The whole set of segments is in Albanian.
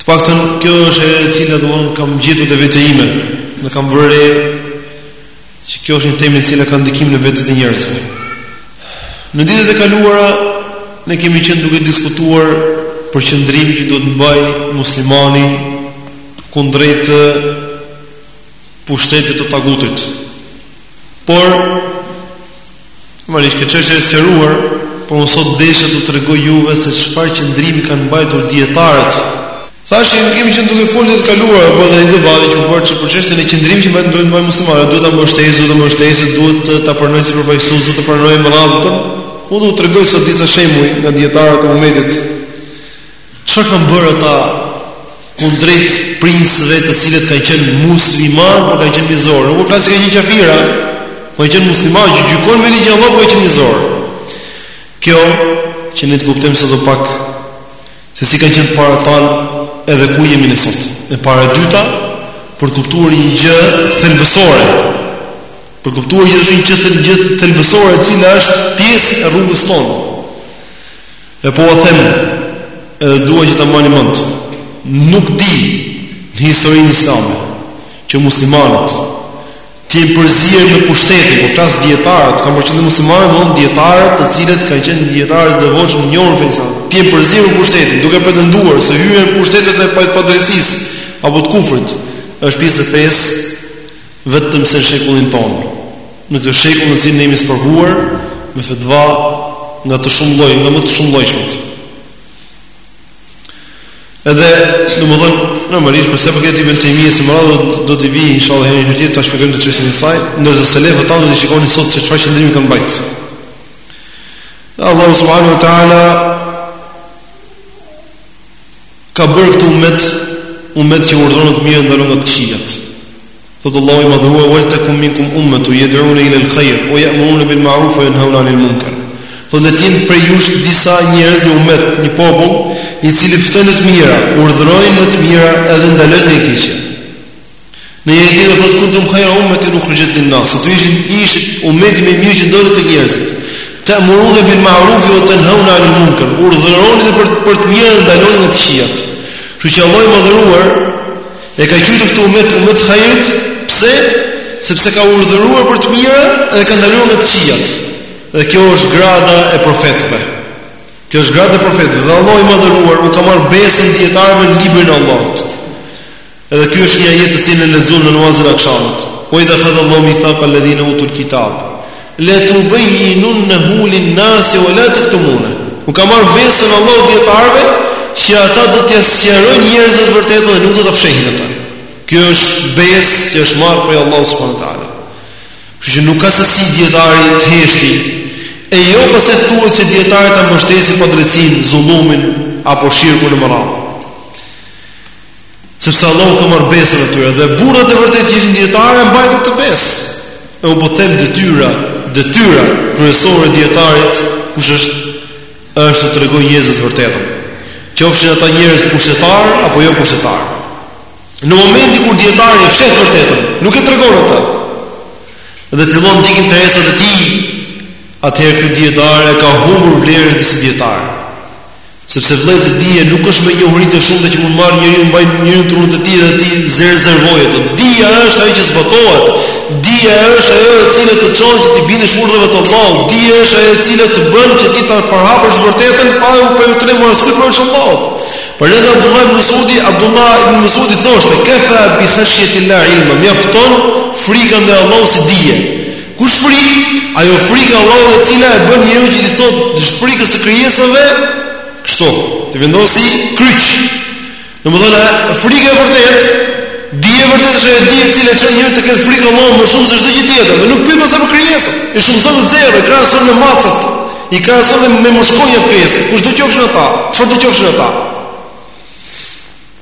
Të paktën kjo është e cila dhe e kam gjetur te vetja ime, dhe kam vënë re që kjo është një temë e cila ka ndikim në vetet e njerëzve. Në ditët e kaluara ne kemi qenë duke diskutuar për qëndrimin që duhet të mbajë muslimani kundrejt pushtetit të tagutit. Por Normalisht kjo çështje është sqaruar, por unë sot desha t'u tregoj juve se çfarë qëndrimi kanë mbajtur dietarët. Thashë ne kemi qenë duke folur të kaluar apo edhe një debat që u bë për çështjen e qëndrimit që duhet të mbajë muslimani, duhet ta mbështesë, duhet ta mbështesë, duhet ta pranojë si përfaqësues, duhet ta pranojë e me radhë. Unë do t'u tregoj sot disa shembuj nga dietarët e umetit. Çfarë kanë bërë ata kundrejt princëve të cilët kanë qenë muslimanë, por kanë qenë mizorë. Nuk po flas se kanë qenë kafira, po kanë qenë muslimanë që gjykojnë me ligjin e Allahut, por kanë qenë mizorë. Kjo që ne të kuptojmë sot pak se si kanë qenë të parët tanë edhe ku jemi ne sot. E para e dyta për të kuptuar një gjë thelbësore. Për të kuptuar gjithashtu një gjë thelbësore e cila është pjesë e rrugës tonë. Dhe po e them, edhe dua që ta mbani mend, nuk di në historinë islame, që muslimanët, të jenë përzier me pushtetin, po flas dijetarët, kam për qëllim te muslimanët, domethënë dijetarët të cilët kanë qenë dijetarë të devotshëm njohur fenë e tyre, të jenë përzier me pushtetin, duke pretenduar se hyrja në pushtetet e pa, padrejtësisë, apo të kufrit, është pjesë e fesë, Vetëm se në shekullin tonë. Në këtë shekull në të cilin ne jemi sprovuar me fetva nga të shumë lloj, nga më të shumëllojshmet. Edhe, domethënë, normalisht, për sa i përket i bën temë, se me radhë do, do t'i vijë, insha Allah, herë tjetër ta shpjegojmë çështjen e saj, ndërsa selefët do ta shikoni sot se çfarë qëndrimi kanë mbajtur. Allahu subhanahu wa ta'ala E ka bërë këtë umet, umet që urdhëron në të mirë dhe ndalon nga të këqijat. Thotë Allahu i madhëruar, "Waltakun minkum ummatun yad'una ila al-khayr wa ya'muruna bil ma'ruf wa yanhauna 'anil munkar." Thotë le të jenë prej jush disa njerëz një umet, një popull, i cili ftojnë në të mira, urdhërojnë në të mira edhe ndalojnë nga e keqja. Në një tjetër thotë kuntum khaira ummatin ukhrijat lin-nas. Do të thotë ishit ummeti më i mirë që doli te njerëzit. Ta'muruna bil ma'ruf wa tanhauna 'anil munkar. Urdhëroni dhe për për të mirën dhe ndaloni nga të këqijat. Kështu që Allahu i madhëruar e ka quajtur këtë ummet ummet të hajrit, pse? Sepse ka urdhëruar për të mirë dhe ka ndaluar nga të këqijat. Dhe kjo është grada e profetëve. Kjo është grada e profetëve. Dhe Allahu i madhëruar u ka marrë besën dijetarëve në librin e Allahut. Edhe ky është një ajet të cilin e lexuam në namazin e akşamit. Wa idha khadha Allahu mithaqa alladhina utul kitab la tubayyinunhu lin nasi wa la taktumuna. U ka marrë besën Allahu dietarëve që ata do t'ia sqarojnë njerëzve të vërtetën dhe nuk do ta fshehin atë. Kjo është besë që është marrë prej Allahu subhanahu wa taala. Kështu që nuk ka se si dietari të heshti e jo më se të thuhet që dietari ta mbështesi padrejtësinë, zullumin apo shirkun e me radhë. Sepse Allah u ka marrë besën e tyre dhe burrat e vërtetë që ishin dietarë e mbajtën këtë besë. E u po them detyra, detyra kryesore e dietarit, kush është është të tregojë njerëzve të vërtetën. Qofshin ata njerëz pushtetarë apo jo pushtetarë. Në momentin kur dietari e fsheh të vërtetën, nuk e tregon atë. Dhe fillon ndjek interesat e tij, atëherë ky dietar e ka humbur vlerën e tij si dietar. Sepse vëllezër dija nuk është me njohuritë e shumta që mund marrë njeriu mbajë njeriu në trurin e tij dhe t'i rezervojë ato. Dija është ajo që zbatohet. Dija është ajo e cila të çon që t'i bindesh urdhrave të Allahut. Dija është ajo e cila të bën që ti ta përhapësh të vërtetën pa u pa u trembur askujt përveç Allahut. Prandaj edhe Abdullah ibn Mas'udi, Abdullah ibn Mas'udi thoshte: "Kafa bi khashyati la ilma", mjafton frika ndaj Allahut si dije. Kush frikë? Ajo frikë e Allahut e cila e bën njeriun që t'i thotë frikës së krijesave kështu, t'i vendosi kryq. Domethënë, frika e vërtetë, dija e vërtetë është ajo dije e cila e çon njeriun të ketë frikë Allahun më shumë se çdo gjë tjetër dhe nuk pyet pastaj për krijesat. I shumëzon me zero, i krahason me macat, i krahason me mushkonjat krijesat, kushdo qofshin ata, çfarëdo qofshin ata.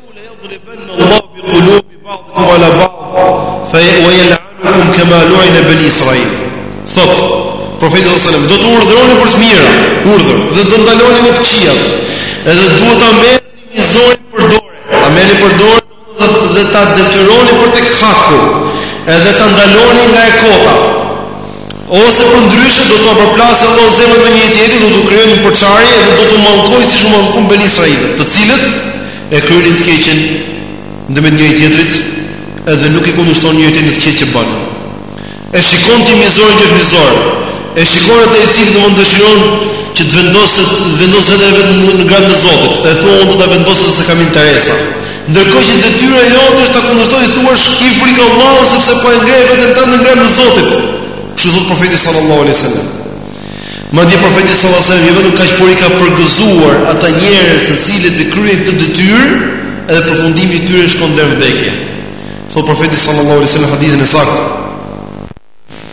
Au la yadribanna Allahu bi qulubi ba'dikum ala ba'd fa wa yal'anukum kama lu'ina bani Israil. Thotë Profeti sallallahu alaihi wasallam do të urdhëroni për të mirë, urdhër, dhe do ndaloni nga të këqijat. Edhe duhet ta merrni mizorin për dorë. Ta merrni për dorë dhe ta detyroni për tek haku. Edhe ta ndaloni nga e kota. Ose përndryshe do t'ua përplasë Allahu zemrat me njëri-tjetrin, do t'u krijojë një përçarje dhe do t'u mallkojë siç u mallkuan Beni Israilët, të cilët e krynin të keqen ndërmjet njëri-tjetrit edhe nuk e kundërshtonin njëri-tjetrin në të keqen që bënin. E shikon ti mizorin që është mizor, e shikon atë i cili do mon dëshiron që të vendosë të vendosë veten e vet në gradën e Zotit, e thua unë do ta votoj se kam interesa. Ndërkohë që detyra jote është ta kundërshtosh dhe t'i thuash ki frikë Allahun sepse po e ngre veten tënde në gradë të Zotit. Kështu thotë profeti sallallahu alaihi wasallam. Madje profeti sallallahu alaihi wasallam jo vetëm kaq por i ka përgëzuar ata njerëz të cilët e kryejnë këtë detyrë, edhe përfundimi i tyre shkon deri në vdekje. Thotë profeti sallallahu alaihi wasallam në hadithin e saktë.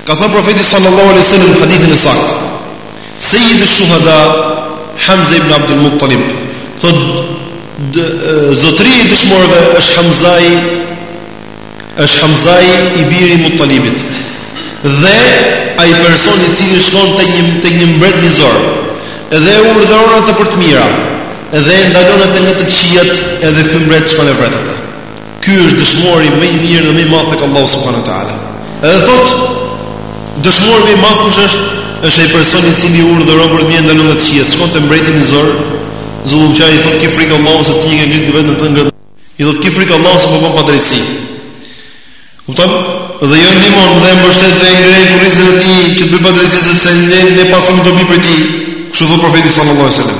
Ka thënë Profeti sallallahu alaihi wasallam në hadithin e saktë, Sayyid al-Shuhada Hamza ibn Abdul Muttalib, thotë zotëria i dëshmorëve është Hamzai është Hamzai i biri i Muttalibit dhe ai person i cili shkon te një mbret mizor dhe e urdhëron atë për të mira dhe e ndalon atë nga të këqijat edhe ky mbret shkon e vret atë Ky është dëshmori më i mirë dhe më i madh tek Allahu subhanahu wa taala. Edhe thot dëshmori më i madh kush është? Është ai person i cili urdhëron për të mirë ndalon nga të këqija. Shkon te mbreti mizor, zullumqari i thot ki frikë Allahun se ti je ngrit vetë në të ngrit. I thot ki frikë Allahun se po bën padrejtësi. Kupton? Dhe jo ndihmon dhe e mbështet dhe ngrenë kurrizin e tij që të bëjë padrejtësi sepse ne ne pasim dobi për ti. Kështu thot profeti sallallahu alaihi wasallam.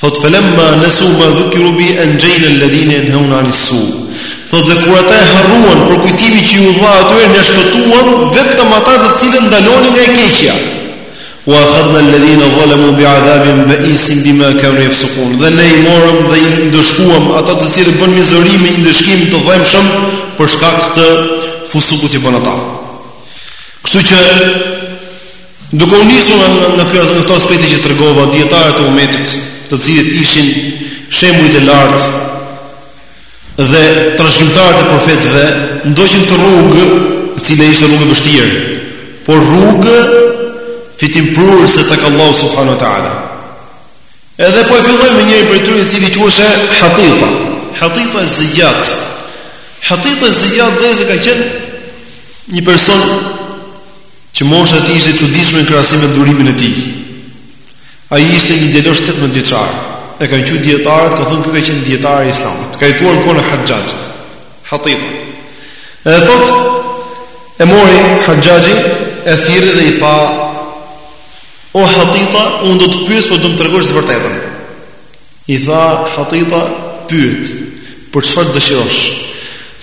Thot felemma nesu ma dhukiru bi enxhejna alladhine jenheune anis su. Thot dhe kur ata e harruan përkujtimin që iu dha atyre ne shpëtuam vetëm ata të cilët ndalonin nga e keqja. Wa akhadna alladhina zalamu bi adhabin ba'isin bima kanu yafsukun. Dhe ne i morëm dhe i ndëshkuam ata të cilët bën mizori me një ndëshkim të dhembshëm për shkak të fusukut që bën ata. Kështu që Duke u nisur nga ky nga këto aspekte që tregova, dijetarët e umetit, të cilët ishin shembujt e lartë dhe trashëgimtarët e profetëve, ndoqën këtë rrugë, e cila ishte rrugë e vështirë, por rrugë fitimprurëse tek Allahu subhanahu wa taala. Edhe po e fillojmë me njërin prej tyre i cili quhej Hatita. Hatita e Zijat. Hatita e Zijat derisa ka qenë një person që mosha e tij ishte e çuditshme në krahasim me durimin e tij. Ai ishte një djalosh 18 vjeçar. E kanë që dietarët, kanë thënë ky ka qenë dietar i Islamit. Ka jetuar në kohën e Haxhaxhit. Hatita. Edhe thot e mori Haxhaxhi e thirri dhe i tha O Hatita, unë do të pyes, por do të më tregosh të vërtetën. I tha Hatita, Pyet, për çfarë dëshirosh,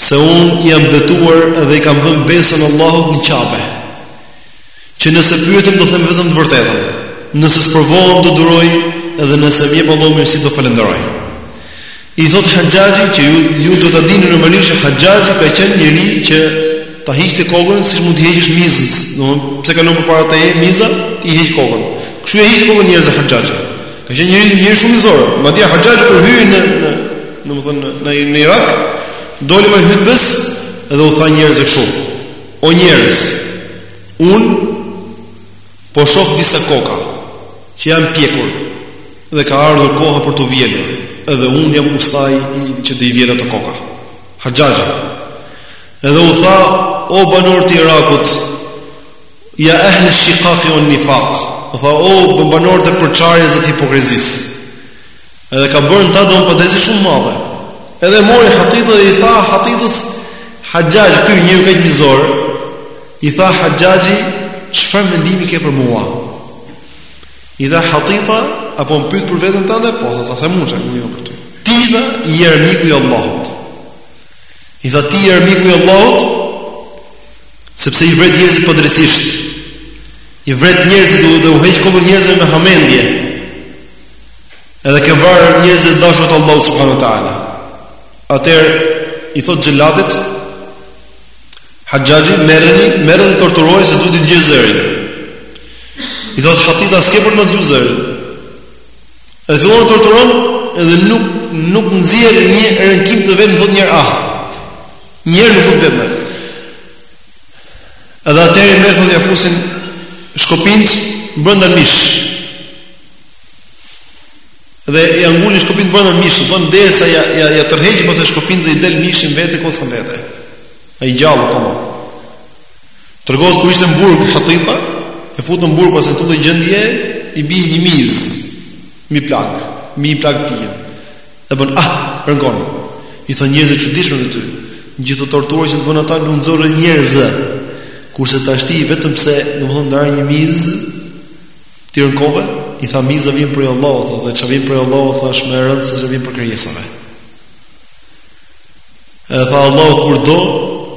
se unë jam betuar dhe i kam dhënë besën Allahut në qabe, që nëse pyetem do them vetëm të vërtetën, nëse sprovohem do duroj dhe nëse më jep Allahu mirësi do falenderoj. I thot Haxhaxhi që ju duhet ta dini normalisht që Haxhaxhi ka qenë njeri që ta hiqte kokën siç mund t'ia heqësh mizës, domthonë pse kalon përpara teje miza, ti heq kokën. Kështu ia hiqte kokën njerëzve Haxhaxhi. Ka qenë njeri njeri shumë mizor. Madje Haxhaxhi kur hyi në në domethënë në në Irak, doli me hutbe dhe u tha njerëzve kështu. O njerëz, unë po shoh disa koka që janë pjekur dhe ka ardhur koha për t'u vjelur. Edhe unë jam ustai që do i vjel ato koka. Haxhaxhi. Edhe u tha, o banorë të Irakut, Ja ehl shiqaqi wan nifaq. U tha o banorë të përçarjes dhe të hipokrizisë. Edhe ka bërë ta domethënë padrejtësi shumë të madhe. Edhe mori Hatitën dhe i tha Hatitës Haxhaxhi ky njeriu kaq mizor. I tha Haxhaxhi çfarë mendimi ke për mua? I tha Hatita apo më pyet për veten tënde po ta them unë çfarë mendimi për ty. Ti je armiku i Allahut. I tha ti je armiku i Allahut Sepse i vret njerëzit padrejtësisht. I vret njerëzit dhe u heq kokën njerëzve me hamendje. Edhe ke varë njerëzit e dashur të Allahut subhanahu wa taala. Atëherë i thotë xhelatit Haxhaxhi merreni, merre dhe torturoje se du t'i dëgjoj zërin. I thotë Hatita s'ke për t'ma dëgju zërin. Edhe fillon e torturon edhe nuk nuk nxjerr një rënkim të vetëm të thotë një herë ah. Një herë nuk flet vetëm. Edhe atëherë e marrin thonë ia fusin shkopinjt brenda mish. Dhe ia ngulin shkopinjt brenda mish, thonë derisa ia ia, ia tërheqin pastaj shkopinjt dhe i del mishi në vete kocka në vete. Ai gjallë akoma. Tregohet kur ishte në burg Hatita, e futën në burg pas asaj gjendje i bi një mizë, mbi plagë, mbi plagë të tijën. E bën ah, rënkon. I thonë njerëzit e çuditshme me ty. Në gjithë ato tortura që të bënë ata nuk nxore një zë. Kurse tashti vetëm pse, domethënë nga një mizë ti rënkove, i tha miza vjen prej Allahut, thotë, dhe ça vjen prej Allahut është më e rëndë se ça vjen prej krijesave. Edhe Allahu kur do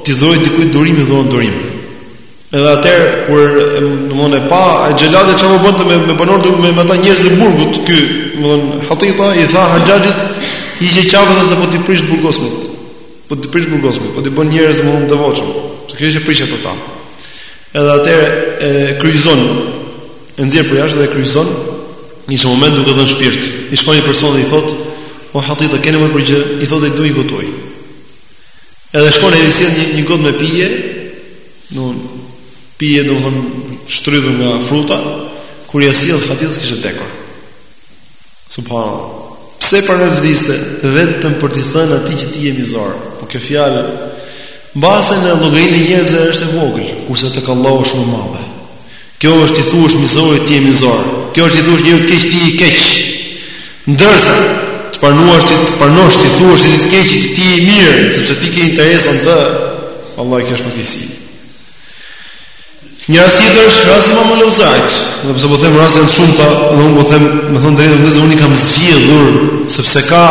t'i dhurojë dikujt durim i dhuron durim. Edhe atëherë kur domthonë e pa xhelati çfarë bënte me, me banorët me, me ata njerëz të burgut ky, domthonë Hatita i tha Haxhaxhit hiqe qafe se po t'i prish të burgosurit. Po t'i prish të burgosurit, po t'i bën njerëz më të devotshëm. Se kjo është prishje për ta. Edhe atëherë e kryqëzon e nxjerr përjashta dhe e kryqëzon në një moment duke dhënë shpirt. I shkon një person dhe i thotë O Hatita, ke nevojë për gjë? I thotë dua një gotë ujë. Edhe shkon e i sjell një, një gotë me pije domethënë pije domethënë të shtrydhur nga fruta kur ia sjell Hatita kishte vdekur subhanallahu pse për me vdiste vetëm për t'i thënë atij që ti je mizor po kjo fjalë mbase në llogarinë e njerëzve është e vogël kurse tek Allahu është shumë e madhe Kjo është i thuash mizorit ti je mizor. Kjo është i thuash njeriut të keq ti je i keq. Ndërsa të pranosh, të pranosh t'i thuash të keqit ti je i mirë, sepse ti ke interesa në të, vallahi kjo është fatkeqësi. Një rast tjetër është rasti i Imam el-Uzait, do të po them rastet janë të shumta, do të them, me thënë të drejtën, ndonëse unë kam zgjedhur sepse ka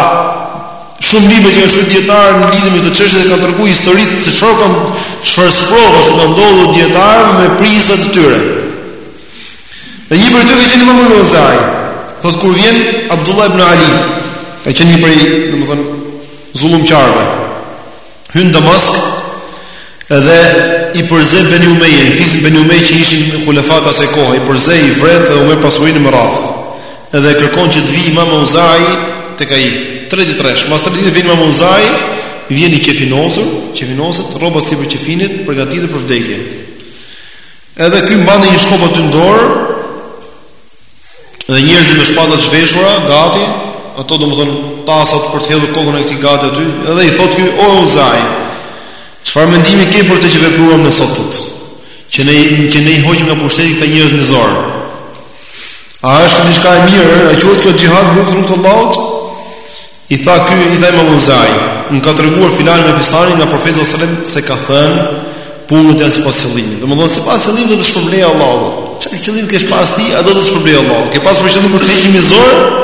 Shumë libra që kanë shkruar dijetarët në lidhje me këtë çështje dhe kanë treguar historitë se çfarë u kanë, çfarë sprovash u kanë ndodhur dijetarëve me prijësat e tyre. Dhe një prej tyre ka qenë Imam el-Uzai. Thotë kur vjen Abdullah ibn Ali, ka qenë një prej, domethënë, zullumqarëve. hyn në Damask, edhe i përze Beni Umeje, fisin Beni Umeje që ishin hulefat e asaj kohe, i përze i vret dhe u merr pasurinë e me radhë, edhe e kërkon që të vijë Imam Uzai tek ai, tre ditë rresht, mas tre ditë vjen Imam Uzai, vjen i qefinosur, qefinoset, rrobat sipër qefinit, përgatitur për vdekje. Edhe ky mban një shkop aty n'dorë, Dhe njerëzit me shpatat e zhveshura, gati, ato domethënë tasat për të hedhur kokën e këtij gati aty, edhe i thotë ky o Uzai, çfarë mendimi ke për atë që vepruam ne sot? Që ne që ne i hoqim nga pushteti këta njerëz mizorë. A është diçka e mirë, a quhet kjo xhihad në rrugë të Allahut? I tha ky, i tha Imam Uzai, më ka treguar filani nga fistani nga profeti sallallahu alajhi wasallam se ka thënë punët janë sipas qëllimit. Domethënë sipas qëllimit do të shpërblejë Allahu. Ça qëllim ke pas ti, a do të shpërblej Allahu? Ke pas për qëllim për të hequr mizorët?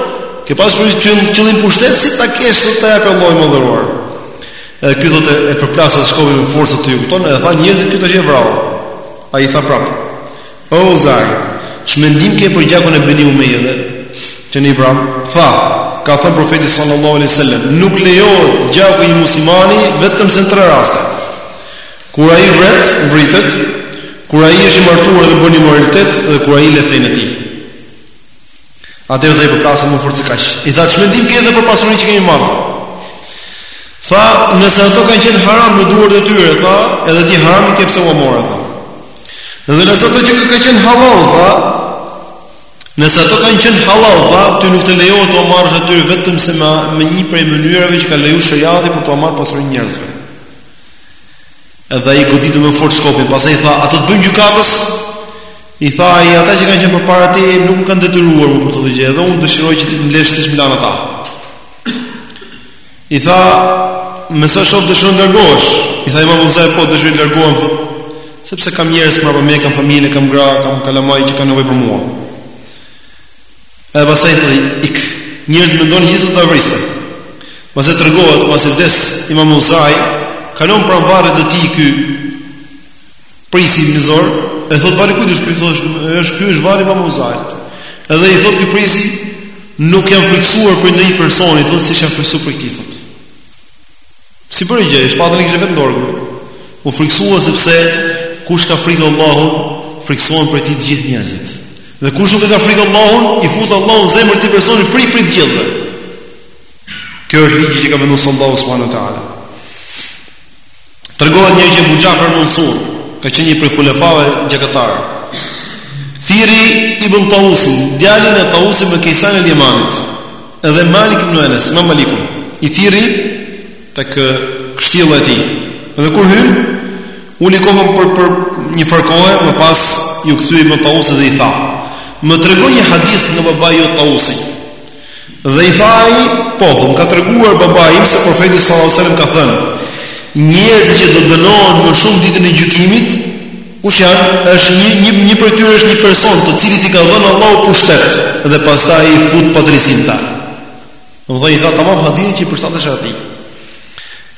Ke pas për qëllim qëllim pushtet si ta kesh ta jep Allahu i madhëruar. Edhe ky thotë e përplasi shkopin me forcë aty. Kupton? Edhe tha njerëzit ky tash e vrau. Ai tha prapë. O Uzai, ç'mendim ke për gjakun e Beni Umejeve që ne i vramë? Tha, ka thënë profeti sallallahu alaihi wasallam, nuk lejohet gjaku i muslimanit vetëm se në tre raste. Kur ai vret, vritet, kur ai është i martuar dhe bën imoralitet dhe kur ai le fenë e tij. Atëherë dhe e përplasi më fort se kaq. I tha, "Ç'mendim ke edhe për pasurinë që kemi marrë?" Tha, "Nëse ato kanë qenë haram në duart e tyre, tha, edhe ti haram i ke pse ua more ato." Dhe nëse ato që kanë qenë halal, tha, nëse ato kanë qenë halal, tha, ty nuk të lejohet t'ua marrësh atyre vetëm se me me një prej mënyrave që ka lejuar sheriati për t'ua marrë pasurinë e njerëzve. Edhe ai goditi më fort shkopin, pastaj i tha, "A të bëjmë gjykatës?" I tha ai, "Ata që kanë qenë përpara ti nuk më kanë detyruar më për këtë gjë, edhe unë dëshiroj që ti të më lësh siç më lanë ata." I tha, "Me sa shof dëshiron të largohesh?" I tha Imam Uzai, "Po dëshiroj të largohem, thot, sepse kam njerëz prapa meje, kam familje, kam gra, kam kalamaj që kanë nevojë për mua." Edhe pastaj tha ik Njerëzit mendonin se do ta vriste Pastaj tregohet Masi vdes imam Uzai Kalon pranë varrit të tij ky prijësi mizor E thot varri i kujt është ky është është ky është varri i imam Uzait Edhe i thot ky prijësi Nuk jam friksuar prej ndonjë personi Thot siç jam friksuar prej këtij thot S'i bëri gjë, shpatën e kishte vetë në dorë. U frikësua sepse kush ka frikë Allahut, frikësohen prej tij të gjithë njerëzit. Dhe kush nuk e ka frikë Allahun, i fut Allahu në zemër këtij personi frikë prej të gjithëve. Kjo është ligji që ka vendosur Allahu subhanahu wa taala. Tregohet njëherë Ebu Xhafer Mansur, ka qenë një prej hulefave gjakatar. Thirri ibn Tausin, djalin e Taus ibn Kejsan el Jemanit. Edhe Malik ibn Anas, Imam Malikun, i thirri tek kështjella e tij. Dhe kur hynë, uli kokën për për një farë kohe, më pas iu kthye Ibn Tausit dhe i tha: "Më trego një hadith nga babai jot Tausi." Dhe i tha ai: "Po, më ka treguar babai im se profeti sallallahu alajhi wasallam ka thënë: Njerëzit që do dënohen më shumë ditën e gjykimit, Kush janë? Është një një një prej tyre është një person të cilit i ka dhënë Allahu pushtet dhe pastaj i fut padrejtësi në ta. Domethënë i tha tamam hadith që i përshtateshe atij.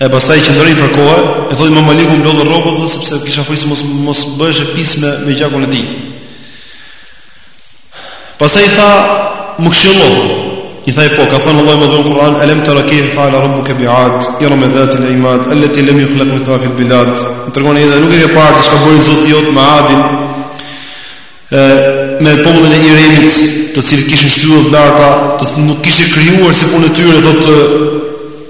E pastaj qëndroi farë kohe, e thotë Imam Maliku mblodha rrobat thotë sepse kisha frikë se mos mos bëheshe pis me me gjakun e tij. Pastaj i tha, "Më këshillo." I tha po, ka thënë Allahu i Madhëruar në Kur'an, "Alam tara kayfa fa'ala rabbuka bi'ad, iram dhati al-imad, allati lam yukhlaq mithluha fi al-bilad." Më tregon edhe nuk e ke parë ti çka bëri Zoti jot me Adin, me popullin e Iremit, të cilët kishin shtylla të larta, të nuk kishte krijuar si puna e tyre, thotë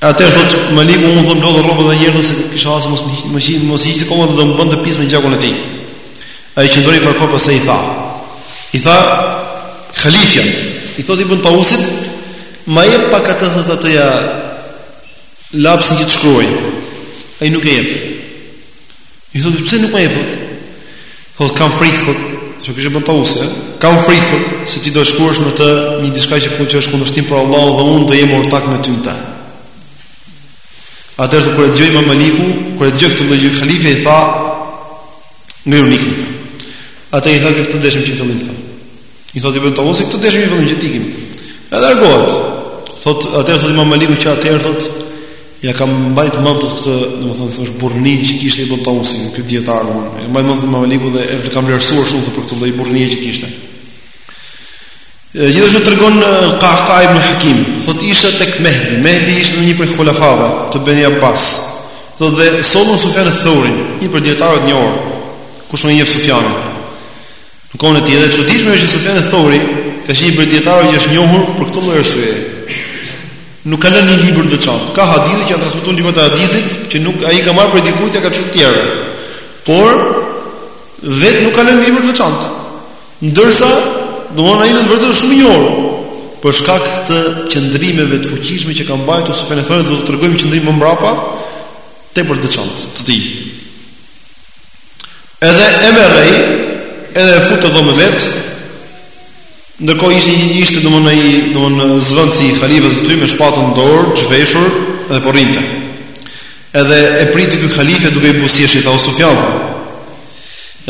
E atëherë thotë, Maliku unë thotë mblodha rrobat edhe njëherë, se kisha se mos, mos, mos i hiqte kokën dhe do më bënte pis me gjakun e tij. Ai qëndroi farë kohe pastaj i tha. I tha, halifja, i thotë Ibn Tausit, ma jep pak atë thotë atë lapsin që të shkruaj. Ai nuk e jep. I thotë, pse nuk ma jep thotë? Thotë, kam frikë thotë, që ky është Ibn Tausi, kam frikë thotë se ti do të shkruash me të një diçka që kund që është kundërshtim për Allahun dhe unë do jem ortak me ty në ta. Atëherë thotë kur e dëgjoi Imam Maliku, kur e dëgjoi këtë lloj gjë halifja i tha, "Ngrihuni ikni." Ai i tha këtë e deshëm që fillim tha. I thotë ibn Tausi këtë deshëm që fillim që të ikim. Edhe largohet. Thotë atëherë thotë Imam Maliku që atëherë thotë Ia kam mbajt mend këtë, domethënë se është burrni që kishte Ibn Tausi, ky dijetar domethënë. E mbaj mend Imam Maliku dhe e kam vlerësuar shumë për këtë lloj burrni që kishte. Gjithashtu tregon Kakaa ibn Hakim, thotë ishte tek Mehdi, Mehdi ishte një prej hulefave të Beni Abbas. Thotë dhe sollën Sufjan al-Thawri, një prej dijetarëve të njohur, kush nuk e njeh Sufjanin. Në kohën e tij edhe e çuditshme është që Sufjan al-Thauri ka qenë një prej dietarëve që është njohur për këtë lloj arsyeje. Nuk ka lënë një libër të veçantë. Ka hadithe që janë transmetuar në librat e hadithit që nuk ai ka marrë prej dikujt e ka çuar te tjerë. Por vet nuk ka lënë libër të veçantë. Ndërsa, domthonë ai në vërtetë është shumë i njohur për shkak të qëndrimeve të fuqishme që ka mbajtur Sufjan al-Thauri, do të tregojmë një qëndrim më mbrapa tepër të veçantë të tij. Edhe e merrej, edhe e fut në dhomë vet. Ndërkohë ishte një ishte domon ai, domon zvendësi i halifës së tij me shpatën në dorë, zhveshur dhe po rrinte. Edhe e priti ky halife duke i buzëqesh i tha Sufjan.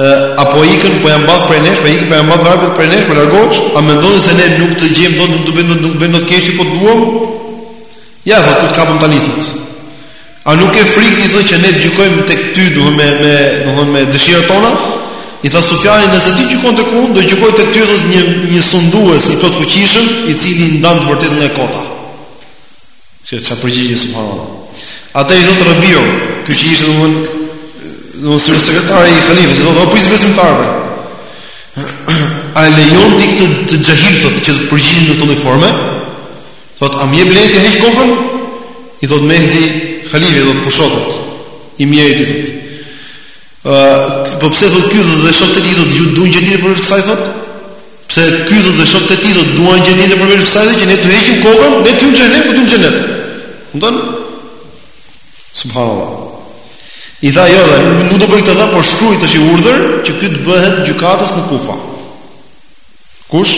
Ë apo ikën po e mbath prej nesh, po ikën po e mbath varpet prej nesh, po largohesh, a mendon se ne nuk të gjejmë dot, nuk të bëjmë nuk të bëjmë dot keq ty po të duam? Ja thotë të kapëm tani, thotë. A nuk ke frikë ti thotë që ne të gjykojmë tek ty, domethënë me, me dëshirat tona? I tha Sufjani, nëse ti gjykon tek unë, do gjykoj tek ty thotë një një sundues i plotfuqishëm, i cili ndan të vërtetën nga e kota. Shih çfarë përgjigje subhanallahu. Atëherë i thotë Rabiu, ky që ishte domthonë në sërë sekretari i khalifës, i tha o prijës i besimtarëve. A e lejon ti këtë xhahil, thot, që të përgjigjet në këtë formë, Thot, a më jep leje t'i heq kokën? I thot Mehdi, Khalife, thot, pusho, thot, i mjeri ti thot. Uh, po pse thot ky thot dhe shokët e tij thot a duan gjë tjetër përveç kësaj thot? Pse ky thot dhe shokët e tij thot duan gjë tjetër përveç kësaj që ne t'u heqim kokën, ne të hyjmë në xhehenem, këta në xhenet. Kupton? Subhanallahu. I tha jo, nuk do bëj këtë tha, por shkruaj tashi urdhër që ky të bëhet gjykatës në Kufa. Kush?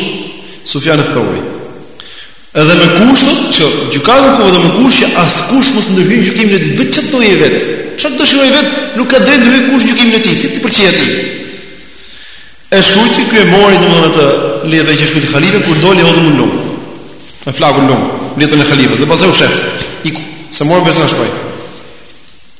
Sufjan al-Thawri. Edhe me kusht që gjykatës në Kufa, me kusht që askush mos ndërhyjë në gjykimin e tij, të bëjë çfarë të dojë vet. Çfarë të dëshirojë vet, nuk ka të drejtë të ndërhyjë kush në gjykimin e tij, si t'i pëlqejë atij. E shkruajti ky e mori domethënë atë letër që shkruajti halife kur doli e hodhi në lum. E flaku në lum, letrën e halifes, dhe pastaj u shef. Iku, s'e morën vesh nga shkoi.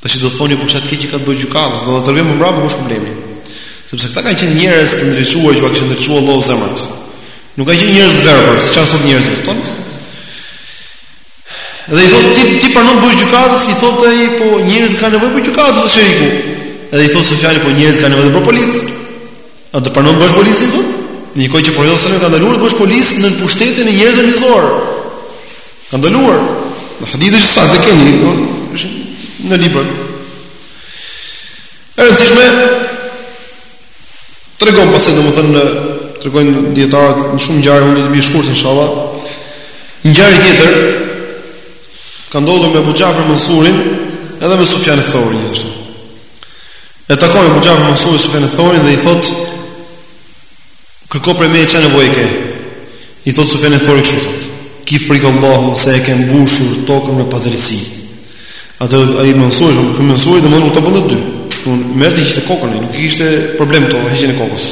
Tashi do të thoni po çfarë të keqe ka të bëhet gjykatës, do ta tregojmë më mbrapa ku është problemi. Sepse këta kanë qenë njerëz të ndriçuar që ua kishte ndriçuar Allahu zemrat. Nuk kanë qenë njerëz të verbër, siç janë sot njerëzit tonë. Dhe i thotë, ti, ti pranon të bëhesh gjykatës, i thotë ai po njerëzit kanë nevojë për gjykatës, tha Sheriku. Edhe i thotë Sufjani, po njerëzit kanë nevojë dhe për policë. A do pranon të bëhesh polic ti? Në një kohë që profeti sallallahu alajhi wasallam ka ndaluar të bëhesh polic nën pushtetin e njerëzve mizor. Ka ndaluar. Në hadith është i saktë, e keni në libër. E rëndësishme tregon pastaj domethënë tregojnë dijetarët shumë ngjarje unë do t'i bie shkurt inshallah. Një ngjarje tjetër ka ndodhur me Abu Jafar Mansurin edhe me Sufjan Thaurin gjithashtu. E takon Ebu Xhafer Mansuri Sufjan eth-Theurin dhe i thot Kërko prej meje ç'nevojë ke I thot Sufjan eth-Theuri kështu thot Ki frikë Allahun se e ke mbushur tokën me padrejtësi Atëherë ai Mansuri shumë Kurse Mansuri dhe më nuk të bëndë të dy Unë mërë të hiqte kokën e nuk ishte problem të heqja e kokës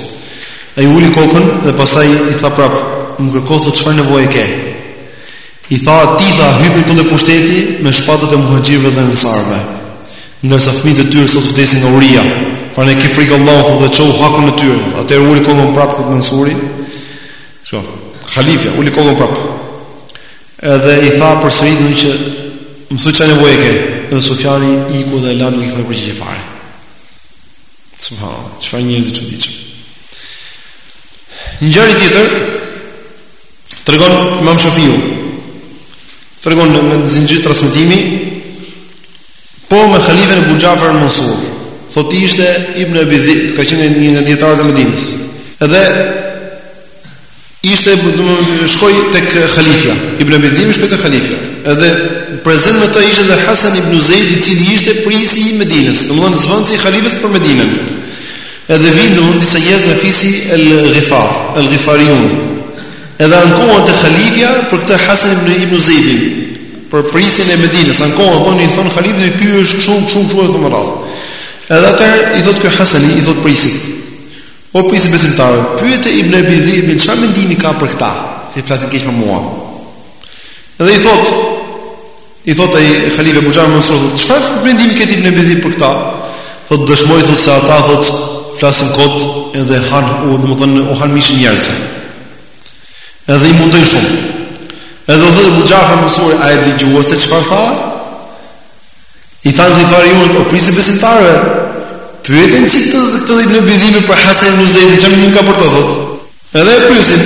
Ai uli kokën dhe pastaj i tha prap Më kërko thot çfarë nevoje ke I tha ti tha hype te pushteti me shpatët e muhaxhirëve dhe ensarëve Ndërsa fëmijët e tyre sot vdesin nga uria. Prandaj ki frikë Allahun thotë dhe çoju hakun e tyre. Atëherë uli kokën prapë thotë Mansuri. Kështu. Halifja uli kokën prapë. Edhe i tha përsëri domethënë më thuaj çfarë nevoje ke. Dhe Sufjani iku dhe la nuk i tha përgjigje fare. Subhanallahu, çfarë njerëz të çuditshëm. Një gjë tjetër tregon Imam Shafiu. Tregon në zinxhir transmetimi Po me Khalifen Abu Ja'far al-Mansur, thotë ishte Ibn Abi Dhib, ka qenë një nga dietarët e Medinës. Edhe ishte domethënë shkoi tek Khalifja, Ibn Abi Dhib shkoi tek Khalifja. Edhe prezent me të ishte edhe Hasan ibn Zeid i cili ishte prijësi i Medinës, domethënë zëvendësi i Khalifës për Medinën. Edhe vinë domethënë disa njerëz nga fisi al-Ghifar, al-Ghifariun. Edhe ankohen te Khalifja për këtë Hasan ibn Zeidin, për prijësin e Medinës, ankohen dhe i thonë halifit se ky është kështu, kështu, kështu edhe me radhë. Edhe atëherë i thotë ky Hasani, i thotë prijësit. O prijësi i besimtarëve, pyete Ibn Abi Dhib, çfarë mendimi ka për këtë? Se flasin keq për mua. Edhe i thotë i thotë ai halife Ebu Xhafer Mansuri, çfarë mendimi ke ti Ibn Abi Dhib për këtë? Po dëshmoj thotë se ata thotë flasin kot edhe hanë, domethënë u hanë mishin njerëzve. Edhe i mundojnë shumë. Edhe u thotë Ebu Xhafer Mansuri, a e dëgjuat se çfarë tha? I thanë gifarijunët, o prijësi i besimtarëve, pyete këtë dhe këtë Ibn Ebi Dhibin për Hasen ibnu Zejdin, ç'mendim ka për të thotë. Edhe e pyesin,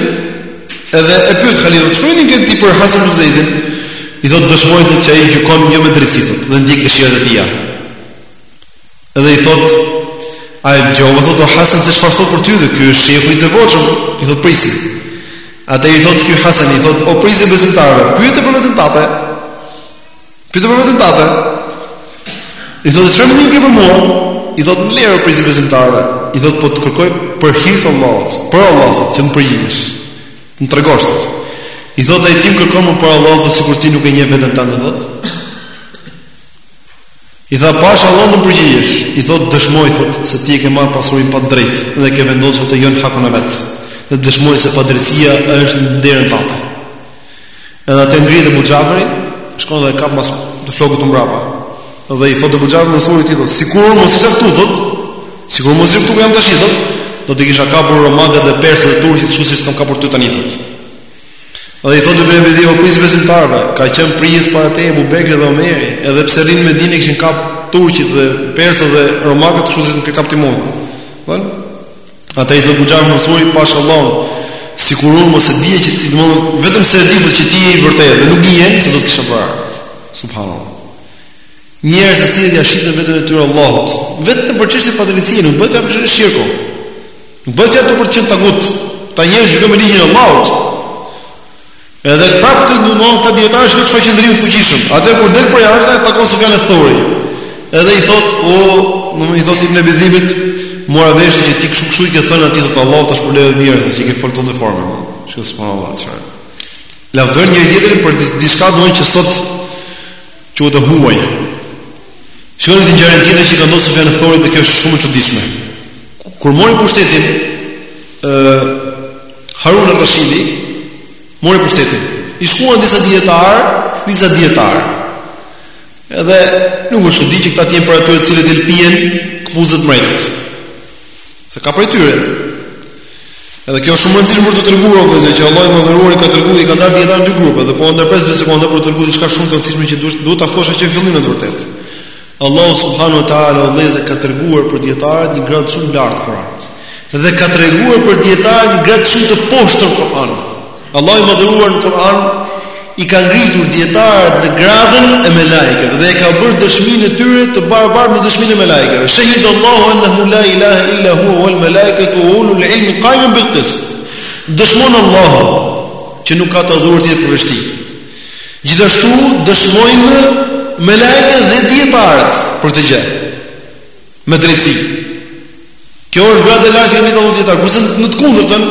edhe e pyet halifi thotë, ç'mendim ke ti për Hasen ibnu Zejdin, i thotë dëshmoj thotë që ai gjykon jo me drejtësi thotë dhe ndjek dëshirët e tija. Edhe i thot, a e dëgjove thot o Hasan se çfarë thot për ty dhe ky është shejhu i devotshëm, i thot prijësi. Atëherë i thot ky Hasan i thot o prijësi i besimtarëve, pyete për veten tate. Pyete për veten tate. I thot çfarë mendim ke për mua? I thot më lër o prijësi i besimtarëve. I thot po të kërkoj për hir të Allahut, për Allahut që të përgjigjesh. Të më tregosh thot. I thot ai ti më kërkon mua për Allahut sikur ti nuk e njeh veten tënde thot. I tha pash Allah në përgjigjesh, i thot dëshmoj thot se ti e ke marr pasurin pa drejt dhe ke vendosur te jo hakun e vet. Dhe dëshmoj se padrejtësia është në derën tënde. Edhe atëherë ngrihet Ebu Xhaferi, shkon dhe e kap pas flokut mbrapa. Dhe i thotë Ebu Xhafer Mensuri i thot, sikur mos isha këtu thot, sikur mos isha këtu ku jam tash thot, do ti kisha kapur romakët dhe persët e turqit, kështu siç të kam kapur ty tani thot. Dhe i thotë Ibn Abi Dhibi, o prijës i besimtarëve, ka qenë prijës para teje Ebu Bekri dhe Omeri, edhe pse rrinin në Medinë kishin kap turqit dhe persët dhe romakët, kështu si nuk e kap ti mund. Don? Atëherë i thotë Ebu Xhafer Mensuri, pash Allahun, sikur unë mos e dija që ti domon vetëm se e di thotë që ti je i vërtetë dhe nuk gënjen se do të kisha vrarë. Subhanallahu. Njerëz të cilët ja shitën veten e tyre Allahut, vetëm për çështje padrejtësie, nuk bëhet fjalë për çështje shirku. Bëhet fjalë të për çështje taguti, ata njerëz gjykonin me ligjin e Allahut. Edhe prapë domethënë këta dietarë që çfarë qëndrim të fuqishëm. Atëherë kur del përjashta, e takon Sufjan eth Theuri. Edhe i thot, o, domethënë i thot Ibn Abi Dhibit, mora vesh që ti kshu kshu i ke thënë atij dhe Allahu ta shpërbleftë mirë, që i ke folur në atë formën. Shiko subhanallahu te. Lavdërojnë njëri tjetrin për diçka domethënë që sot Quhet e huaj. Shikoni këtë ngjarje tjetër që i ka ndodhur Sufjan Theurit dhe kjo është shumë e çuditshme. Kur mori pushtetin, ë Harun al-Rashidi mori pushtetin. I shkuan disa dietar, disa dietar. Edhe nuk është çudi që këta të jenë prej atyre të cilët i lpien këpuzët mbretit. Se ka prej tyre. Edhe kjo është shumë e rëndësishme për të treguar vëllezër që Allahu i madhëruari ka treguar i ka ndarë dietarët në dy grupe dhe po ndërpres dy sekonda për t'ju treguar diçka shumë të rëndësishme që duhet duhet ta thosha që në fillim në të vërtetë. Allahu subhanahu wa taala vëllezër ka treguar për dietarët një grad shumë lart në Kur'an. Dhe ka treguar për dietarët një grad shumë të poshtër në Kur'an. Allahu i Madhëruar në Kur'an i ka ngritur dijetarët në gradën e melajkeve dhe e ka bërë dëshminë e tyre të barabartë me dëshminë e melajkeve. Shahida Allahu annahu la ilaha illa huwa wal malaikatu wa ulul ilmi qaiman bil qist. Dëshmon Allahu që nuk ka të adhuruar tjetër përveç Tij. Gjithashtu dëshmojnë melajket dhe dijetarët për këtë gjë. Me drejtësi. Kjo është gradë e lartë që ka ngritur dijetarët, kurse në të kundërtën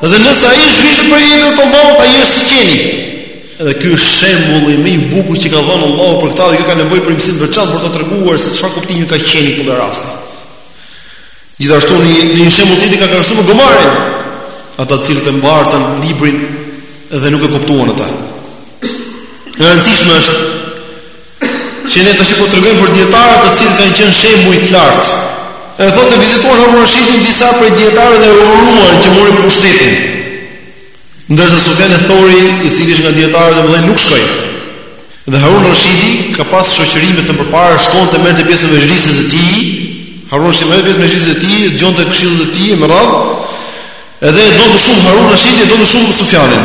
Dhe nëse ai zhvishet prej ajeteve të Allahut, ai është si qeni. Dhe ky është shembulli më i bukur që ka dhënë Allahu për këtë, dhe kjo ka nevojë për një mësim të veçantë për të treguar se çfarë kuptimi ka qeni në këto raste. Gjithashtu në një shembull tjetër i ka krahasuar me gomarin, ata të cilët e mbartën librin dhe nuk e kuptuan atë. E rëndësishme është Që ne tash po tregojmë për dietarët të cilët kanë qenë shembuj të lartë. E thotë e vizituan Harun Rashidin disa prej dietarëve dhe e uruan që mori pushtetin. Ndërsa Sufjan Thori, i cili është nga dietarët e mëdhenj, nuk shkoi. Dhe Harun Rashidi ka pas shoqërimet përpara, shkonte merrte pjesë në mezhliset e tij. Harun Rashidi merr pjesë në mezhliset e tij, dëgjonte këshillat e tij me radhë. Edhe e donte shumë Harun Rashidi, e donte shumë Sufjanin.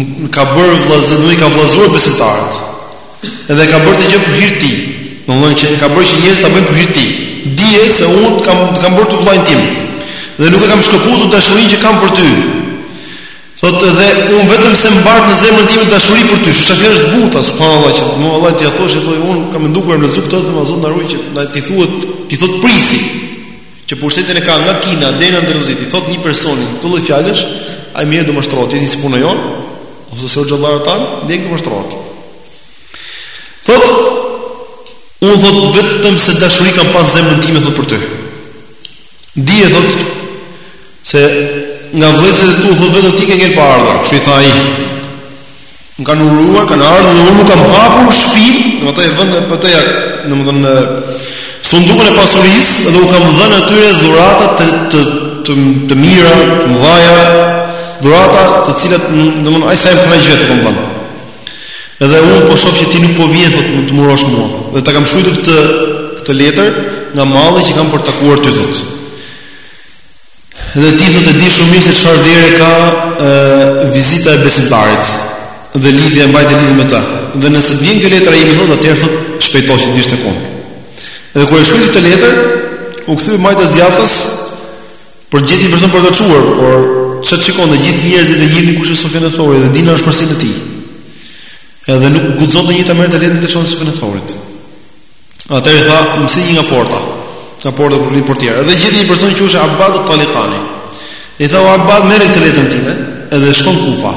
I ka bërë vëllezër, i ka vëllazëruar besimtarët. Edhe ka bërë këtë gjë për hir të tij. Domethënë që ka bërë që njerëzit ta bëjnë për hir të tij. Dije se unë të kam të kam bërë ty vëllain tim. Dhe nuk e kam shkëputur dashurinë që kam për ty. Thotë edhe unë vetëm se mbart në zemrën time dashuri për ty. Shih sa i ka të buta, subhanallahu që më vëllai ti thoshë thotë unë kam menduar në zot këtë, thotë Zot na ruaj që ndaj ti thuhet ti thotë prisi. që pushtetin e ka nga Kina deri në Andaluzi, t'i thotë një personi këtë lloj fjalësh, a me hir do nënshtrohet, ti si puna jonë, ose se xhallar ata, dhe ai do nënshtrohet. Thotë unë thot vetëm se dashuri kam pas në zemrën time thot për ty. Dije thot se nga vëllezërit e tu thot vetëm ti ke ngel pa ardhur, kështu i tha ai. Më kanë uruar, kanë ardhur dhe unë u kam hapur shpinë, do të thotë vend për të, domethënë sundukun e pasurisë dhe u kam dhënë atyre dhurata të të të, të mira, të mëdha, dhurata të cilat domethënë ai sa më kanë gjetur u kam dhënë. Edhe unë po shoh që ti nuk po vjen thotë të më urosh mua. Dhe ta kam shkruar këtë këtë letër nga malli që kam për të të takuar ty thotë. Dhe ti thotë e di shumë mirë se çfarë vlere ka ë vizita e besimtarit dhe lidhja e mbajtja e lidhjes me ta. Dhe nëse të vjen kjo letra ime thotë atëherë thotë shpejto që dish të kon. Dhe kur e shkroi këtë letër, u kthye majtas djathtas për të gjetur një person për ta çuar, por ç'të shikonte, gjithë njerëzit e njihnin kush është Sufjan Thori dhe dinin ashpërsinë e tij. Edhe nuk guxonte një ta merrte letrën t'ia çonte Sufjan Thorit. Atëherë i tha, "Më sill një nga porta, nga porta ku vjen portier." Edhe gjeti një person që quhej Abad al-Taliqani. I tha, "O Abad, merr këtë letër time, edhe shko në Kufa.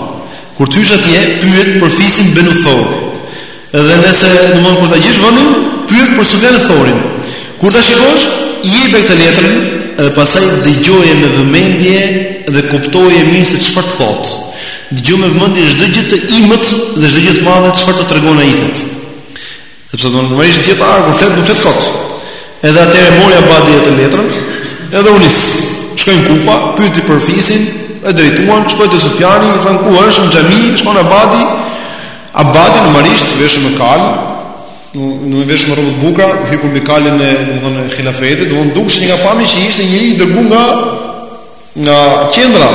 Kur të hysh atje, pyet për fisin Banu Thawr. Edhe nëse, domthonë kur ta gjesh vendin, pyet për Sufjan al-Thawrin. Kur ta shikosh, i jep këtë letër, edhe pastaj dëgjoje me vëmendje dhe kuptoje mirë se çfarë të thotë. Dëgjoj me vëmendje çdo gjë të imët dhe çdo gjë të madhe çfarë të tregon ai thotë." Sepse domethënë është dietar kur flet, nuk flet kot. Edhe atëherë mori Abadi atë letrën, edhe u nis. Shkoi në Kufa, pyeti për fisin, e drejtuan, shkoi te Sufjani, i thanë ku është në xhami, shkon Abadi. Abadi normalisht, veshur, me kalë, i veshur me rroba të bukura, hipur mbi kalin e, domethënë, hilafetit, do të dukej nga pamja që ishte njeri i dërguar nga nga qendra.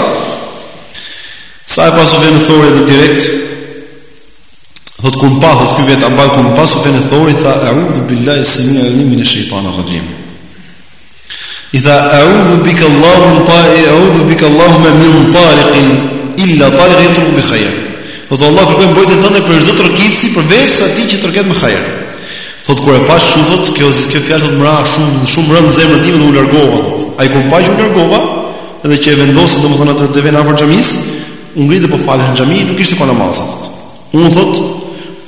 Sa e pa Sufjan Thori direkt, Thot kur më pa, thot ky vet Abad kur më pa Sufjan Thori tha a'udhu billahi sami alim min ash-shaytan ar-rajim. I tha a'udhu bika Allahu min ta'i a'udhu bika Allahu min tariqin illa tariqin yatruq bi khair. Thot o Allah kërkoj mbrojtjen tënde për çdo trokitës përveç se atij që troket me khair. Thot kur e pashë thot kjo kjo fjalë thot më ra shumë shumë rënd zemrën time dhe u largova thot. Ai kur pa që u largova dhe që e vendosa domethënë atë devenë afër xhamisë, U ngri dhe po falesh në xhami, nuk ishte koha namazit. Unë thot,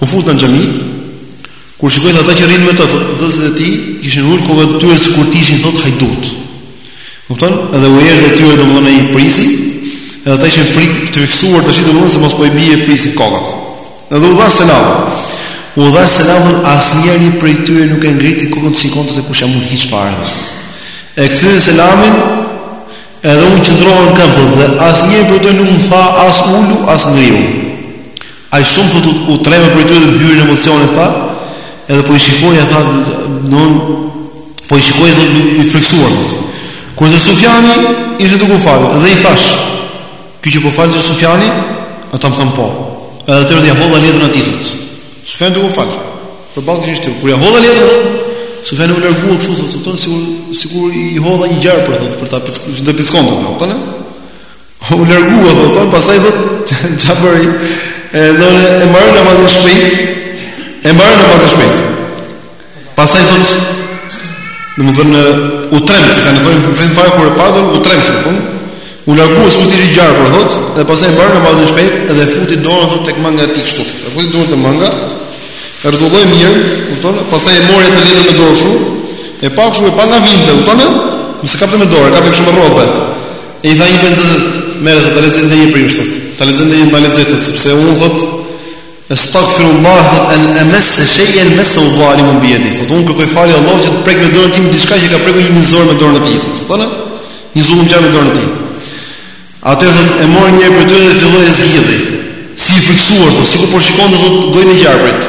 u futa në xhami, kur shikoj dhe ata që rrinin me të, thot, nxënësit e tij, kishin ul kokat e tyre sikur të ishin, thot, hajdut. Kupton? Edhe u erdhi aty edhe domthonë ai prijsi, edhe ata ishin frik të friksuar tash domthonë se mos po i bie prijsi kokat. Edhe u dhash selam. U dhash selam asnjëri prej tyre nuk e ngriti kokën të shikonte se kush jam unë hiç fare. E kthyen selamin, Edhe unë qëndrova në këmbë, thotë, dhe asnjëri prej tyre nuk më tha as ulu, as ngrihu. Aq shumë thotë u trema prej tyre dhe më hyrën emocione, tha, edhe po i shikoja, tha, don po i shikoja dhe i friksuar, thotë. Kurse Sufjani ishte duke u falë dhe i thash, "Ky që po falet Sufjani?" Ata më thanë po. Edhe atëherë ia hodha letrën atij. Sufjani duke u fal. Përballë kështu. Kur ja hodha letrën, Sufjan u largua kështu thotë, thotë sikur sikur i hodha një gjarpër thotë për ta pickuar, do pickon thotë. Po ne? U largua thotë, pastaj thotë ç'a bëri? Domethënë e mbaron namazin shpejt. E mbaron namazin shpejt. Pastaj thot, domethënë u tremb, si kanë thënë në fare kur e patën, u tremb shumë punë. U largu sikur t'ishte gjarpër thot, dhe pastaj mbaron namazin shpejt dhe futi dorën thot tek manga e tij kështu. E futi dorën te manga, e rregulloi mirë, domethënë pastaj e mori atë letër me dorë kështu, e pa kështu e pa nga vinte, domethënë, s'e kapte me dorë, kapte kështu me rrobe. E i tha i bënë të merre ta lexojë një prej jush thot. Ta lexojë një ma lexojë sepse unë thot, Estagfirullah thot en emesse shejen messehu dhalimun bi jedih thot unë kërkoj falje Allahut që të prek me dorën tim diçka që ka prekur një mizor me dorën e tij thot domethënë një zullumqar me dorën e tij atëherë thot e mori njëri prej tyre dhe filloi e zgjidhi si i friksuar thot sikur po shikonte thot gojën e gjarprit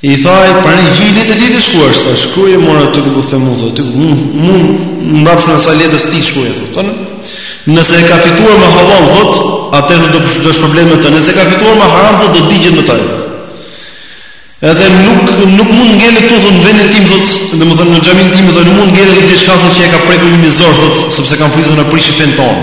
I tha ai, "Përgjigje letrës tij të shkruash, thot shkruaj mua atë që po them unë, ti mu mu mbrapa asaj letrës tij shkruaj atë." Thot, "Nëse e ka fituar me halal thot, atëherë do të shpërblehet me të. Nëse ka fituar me haram thot, do të digjet me të." Edhe nuk nuk mund ngelë këtu thot në vendin tim thot, domethën në xhamin tim thot nuk mund ngelë diçka thot që e ka prekur një mizor thot, sepse kam frikë se na prish fenë tonë.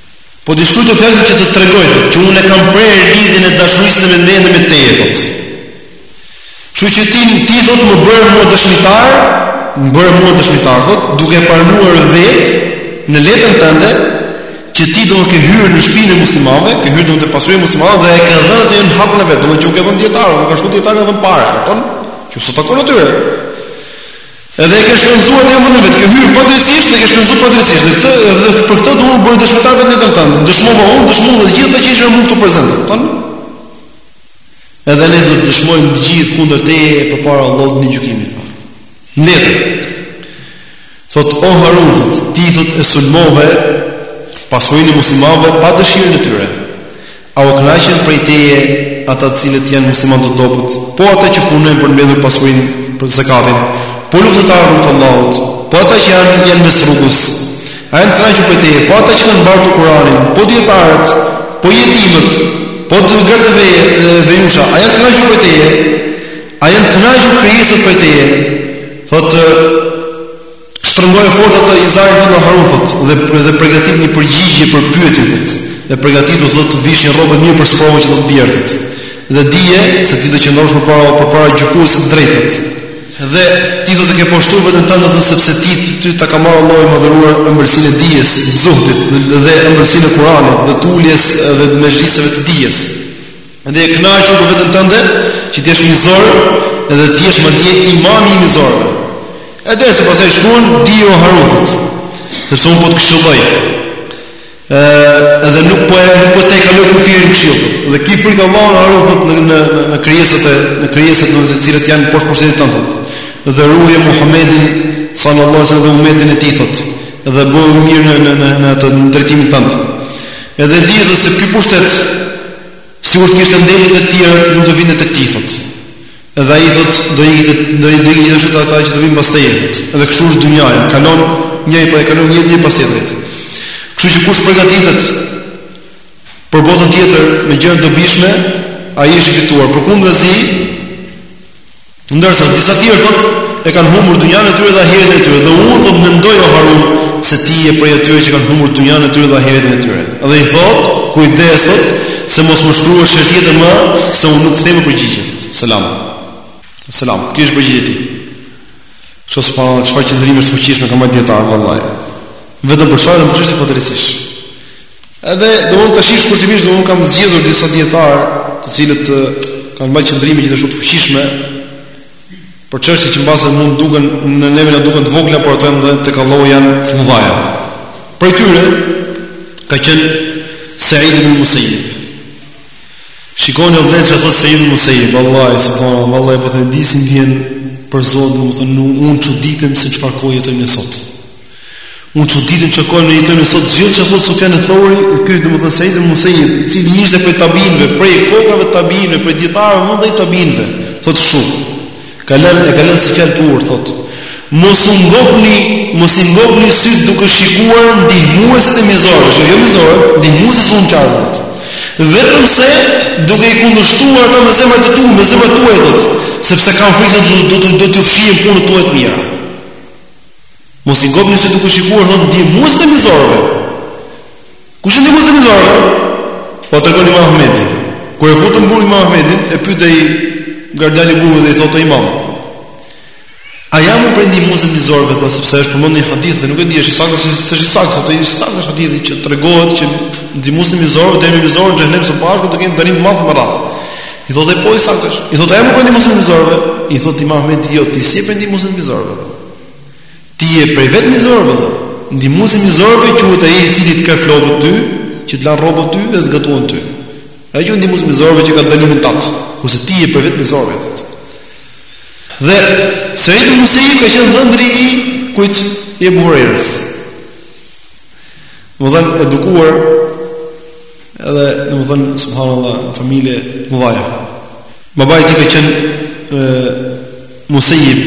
Po të shkruaj këto fjalë që të tregoj thotë që unë e kam prerë lidhjen e dashurisë të ndenjen me teje thotë. Kështu që ti ti thotë më bëre mua dëshmitar, më bëre mua dëshmitar thotë duke pranuar vetë në letrën tënde që ti domethënë ke hyrë në shpinë e muslimanëve, ke hyrë domethënë te pasuria e muslimanëve dhe e ke dhënë atë jo në hakun e vet, domethënë që u ke dhënë dietarëve, u ka shkuar dietarët, ke dhënë pare, kupton? Që s'u takon atyre. Edhe e ke shpenzuar jo në vendin e vet, ke hyrë padrejtësisht dhe ke shpenzuar padrejtësisht. Dhe këtë edhe për këtë ti u bëre dëshmitar vetes tënde. Dëshmova unë, dëshmuan të gjithë ata që ishin me mua këtu prezent. Kupton? Edhe ne do të dëshmojmë të gjithë kundër teje përpara Allahut në ditën e gjykimit. Thot o Harun, thot, ti thot e sulmove pasurinë e muslimanëve pa dëshirën e tyre. A u kënaqën prej teje ata të cilët janë muslimanë të dobët, po ata që punojnë për të mbledhur pasurinë për zakatin, po luftëtarët e Allahut, po ata që janë janë mes rrugës. A janë të kënaqur prej teje, po ata që kanë mbartur Kur'anin, po dietarët, po jetimët, po gratë vejusha, a janë të kënaqur prej teje? A janë të kënaqur krijesat prej teje? Thotë Shtrëngoje fort atë izarin tënd o Harun thot dhe dhe pregatit një përgjigje për pyetjen thot. Dhe pregatitu thot të veshësh një rrobë mirë për sprovën që do të vijë thot. Dhe dije se ti do qëndrosh përpara përpara gjykuesit të drejtë. Dhe ti thot e ke poshtëruar veten tënde thot sepse ti ty ta ka marrë Allahu i madhëruar ëmbëlsinë e dijes, zuhdit dhe ëmbëlsinë e Kuranit dhe të uljes dhe të mexhliseve të dijes. Dhe je kënaqur për veten tënde që ti jesh mizor dhe ti jesh madje imami i mizorëve. Edhe pastaj shkruan dije o Harun thot. Sepse un po të këshilloj. Ë edhe nuk po e nuk po e kaloj kufirin në këshillë. Dhe ki frik Allahun o Harun thot në në në krijesat e në krijesat në të cilat janë poshtë pushtetit tënd. Dhe ruaje Muhamedin sallallahu alaihi wasallam dhe umetin e tij thotë. Dhe bëu mirë në në në atë drejtimin tënd. Edhe dije se ky pushtet Sikur të kishte ndenjur te tjerët, s'mund të vinte tek ti, thotë. Edhe ai thotë, do ikë, do ikë gjithashtu te ata që do vinë pas teje, thotë. Edhe kështu është dynjaja, kalon një, po e kalon një një pas tjetrit. Kështu që kush përgatitet për botën tjetër me gjëra të dobishme, ai është i fituar. Përkundazi, Ndërsa disa tjerë thotë, e kanë humbur dynjanë e tyre dhe ahiretin e tyre, dhe unë thotë mendoj o Harun se ti je prej atyre që kanë humbur dynjanë e tyre dhe ahiretin e tyre. Dhe i thotë, kujdes thotë se mos më shkruash herë tjetër më se unë nuk të kthej përgjigje. Selam. Selam. Kjo ish përgjigja e tij. Shiko pra, çfarë qëndrimi i fuqishëm ka mbajtur dietari vallahi. Vetëm për shkak të çështjes së padrejtësisë. Edhe do domethënë ta shohim shkurtimisht, domethënë unë kam zgjedhur disa dietar, të cilët kanë mbajtur qëndrime gjithashtu të fuqishme për çështje që mbase mund duken në neve na duken të vogla, por ato janë të kallohen janë të mëdha. Prej tyre ka qenë Sa'id ibn Musayyib. Shikoni edhe çfarë thotë Sa'id ibn Musayyib, vallahi subhanallahu, vallahi po të disi vjen për Zot, domethënë unë çuditem se çfarë kohë jetojmë ne sot. Unë çuditem çfarë kohe jetojmë sot shih çfarë thotë Sufjan e Thauri, ky domethënë Said ibn Musayyib, i cili ishte prej tabinëve, prej kokave të tabinëve, prej dietarëve më të mëdhenj të tabinëve, thotë kështu. Ka lënë e ka lënë si fjalë të urtë thotë. Mos u ngopni, mos i ngopni sytë duke shikuar ndihmuesit e mizorëve, jo mizorët, ndihmuesit e zullumqarëve. Vetëm se duke i kundërshtuar ata me zemrat e tu, me zemrat tuaja thotë, sepse kam frikë se do të do të fshihen punët tuaja të mira. Mos i ngopni sytë duke shikuar thotë ndihmuesit e mizorëve. Kush është ndihmuesi i mizorëve? Po tregon Imam Ahmedi. Kur e futën në burg Imam Ahmedin, e pyet ai gardiani i burgut dhe i thotë Imam. A jam unë prej ndihmuesve të mizorëve, thotë sepse është përmendur një hadith dhe nuk e di është i saktë ose është i saktë, thotë i saktë është hadithi që tregon që ndihmuesit e mizorëve dhe mizorët në xhehenem së bashku do të kenë dënim më të madh. I thotë po i saktë është. I thotë a jam unë prej ndihmuesve të mizorëve? I thotë Imam Ahmedi jo, ti s'je prej ndihmuesve të mizorëve? Ti je prej vetë mizorëve. Ndihmues i mizorëve quhet ai i cili të kreh flokët ty, që të lan rrobat ty dhe të gatuan ty. Ai quhet ndihmues i mizorëve që ka dënimin tënd, kurse ti je prej vetë mizorëve. Thotë. Dhe Seid ibn Musejib ka qenë dhëndri i kujt i Ebu Hurejrës. Domethënë edukuar Edhe, domethënë, subhanallah, familje të mëdhaja. Babai i tij ka qenë Musejib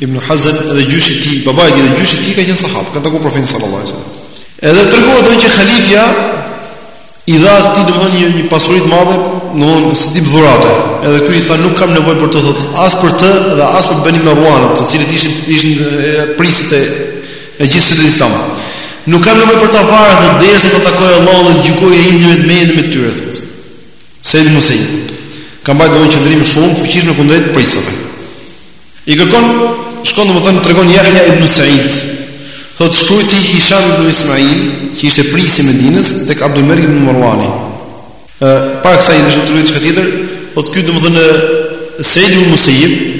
ibn Hazan edhe gjyshi i tij, babai i tij dhe gjyshi i tij ka qenë sahabë, ka takuar profetin sallallahu alaihi wasallam. Edhe tregohet domethënë që khalifja i dha atij domethënë një, një pasuri të madhe domethënë si tip dhurate. Edhe ky i tha nuk kam nevojë për të thotë as për të dhe as për Beni Meruanët, të cilët ishin, ishin prijësit e E gjithë shtetit islam. Nuk kam nevojë për ta fare, thotë, derisa ta takoj Allahun dhe të gjykojë ai ndërmjet meje dhe me tyre, thotë. Said Musej. Ka mbajtur një qëndrim shumë të fuqishëm kundrejt prijësave. I kërkon, shkon domethënë tregon Yahya ibn Sa'id. Thotë shkroi Hisham ibn Ismail, që ishte prijësi i Medinës tek Abdul Malik ibn Marwani. Ë, po para kësaj dëshiroj të tregoj diçka tjetër, thotë ky domethënë Said ibn Musej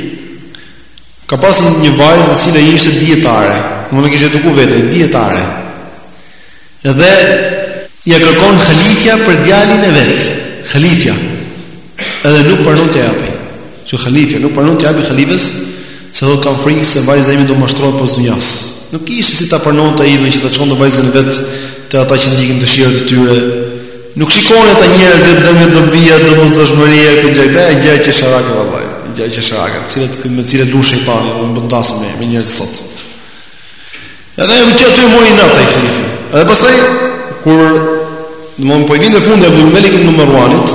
Ka pas një vajzë e cila ishte dietare, domethënë kishte edukuar vetë dietare. Dhe ia kërkon halifja për djalin e vet. Halifja. Edhe nuk pranon të japë. Që halifja nuk pranon të japë halifës, se thotë kam frikë se vajza ime do mashtrohet pas dynjas. Nuk kishte si ta pranonte ai që ta çonte vajzën e vet te ata që ndiqin dëshirat e tyre, Nuk shikonte ata njerëz jo dëm jo dobi jo domosdoshmëri jo këtë gjë këto gjëra qesharake vallahi gjëra qesharake të cilat me të cilat lun shejtani dhe më bëndas me me njerëz sot edhe u mërzit shumë inat ai halifi edhe pastaj kur domethënë po i vinte fundi Abdul Malik ibn Marwanit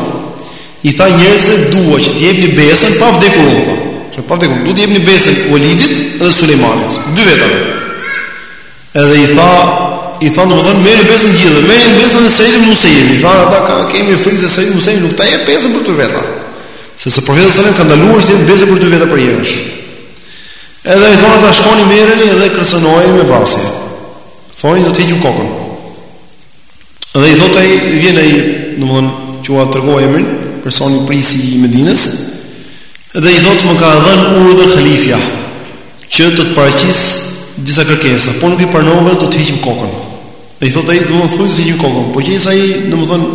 i tha njerëzve dua që të jepni besën pa vdekur unë tha që pa vdekur duhet të jepni besën Walidit dhe Sulejmanit dy vetave Edhe i tha, i tha domethënë merrni besën të gjithë, merrni besën e Said ibn Musayyib. I thanë ata ka kemi frikë se Said ibn Musayyib nuk ta jep besën për dy veta. Sepse profeti sallallahu alajhi wasallam ka ndaluar të jepet besa për dy veta përnjëherësh. Edhe i thonë ata shkoni merreni dhe kërcënojeni me vrasje. Thoni do të hiqim kokën. Dhe i thotë ai, vjen ai, domthon, që ua tregova emrin, personi prijësi i Medinës, dhe i thotë më ka dhënë urdhër halifja që të të paraqis disa kërkesa, po nuk i pranove do të hiqim kokën. Dhe i thotë ai, domthon, thuaj do të hiqim kokën, po qe se ai, domthon,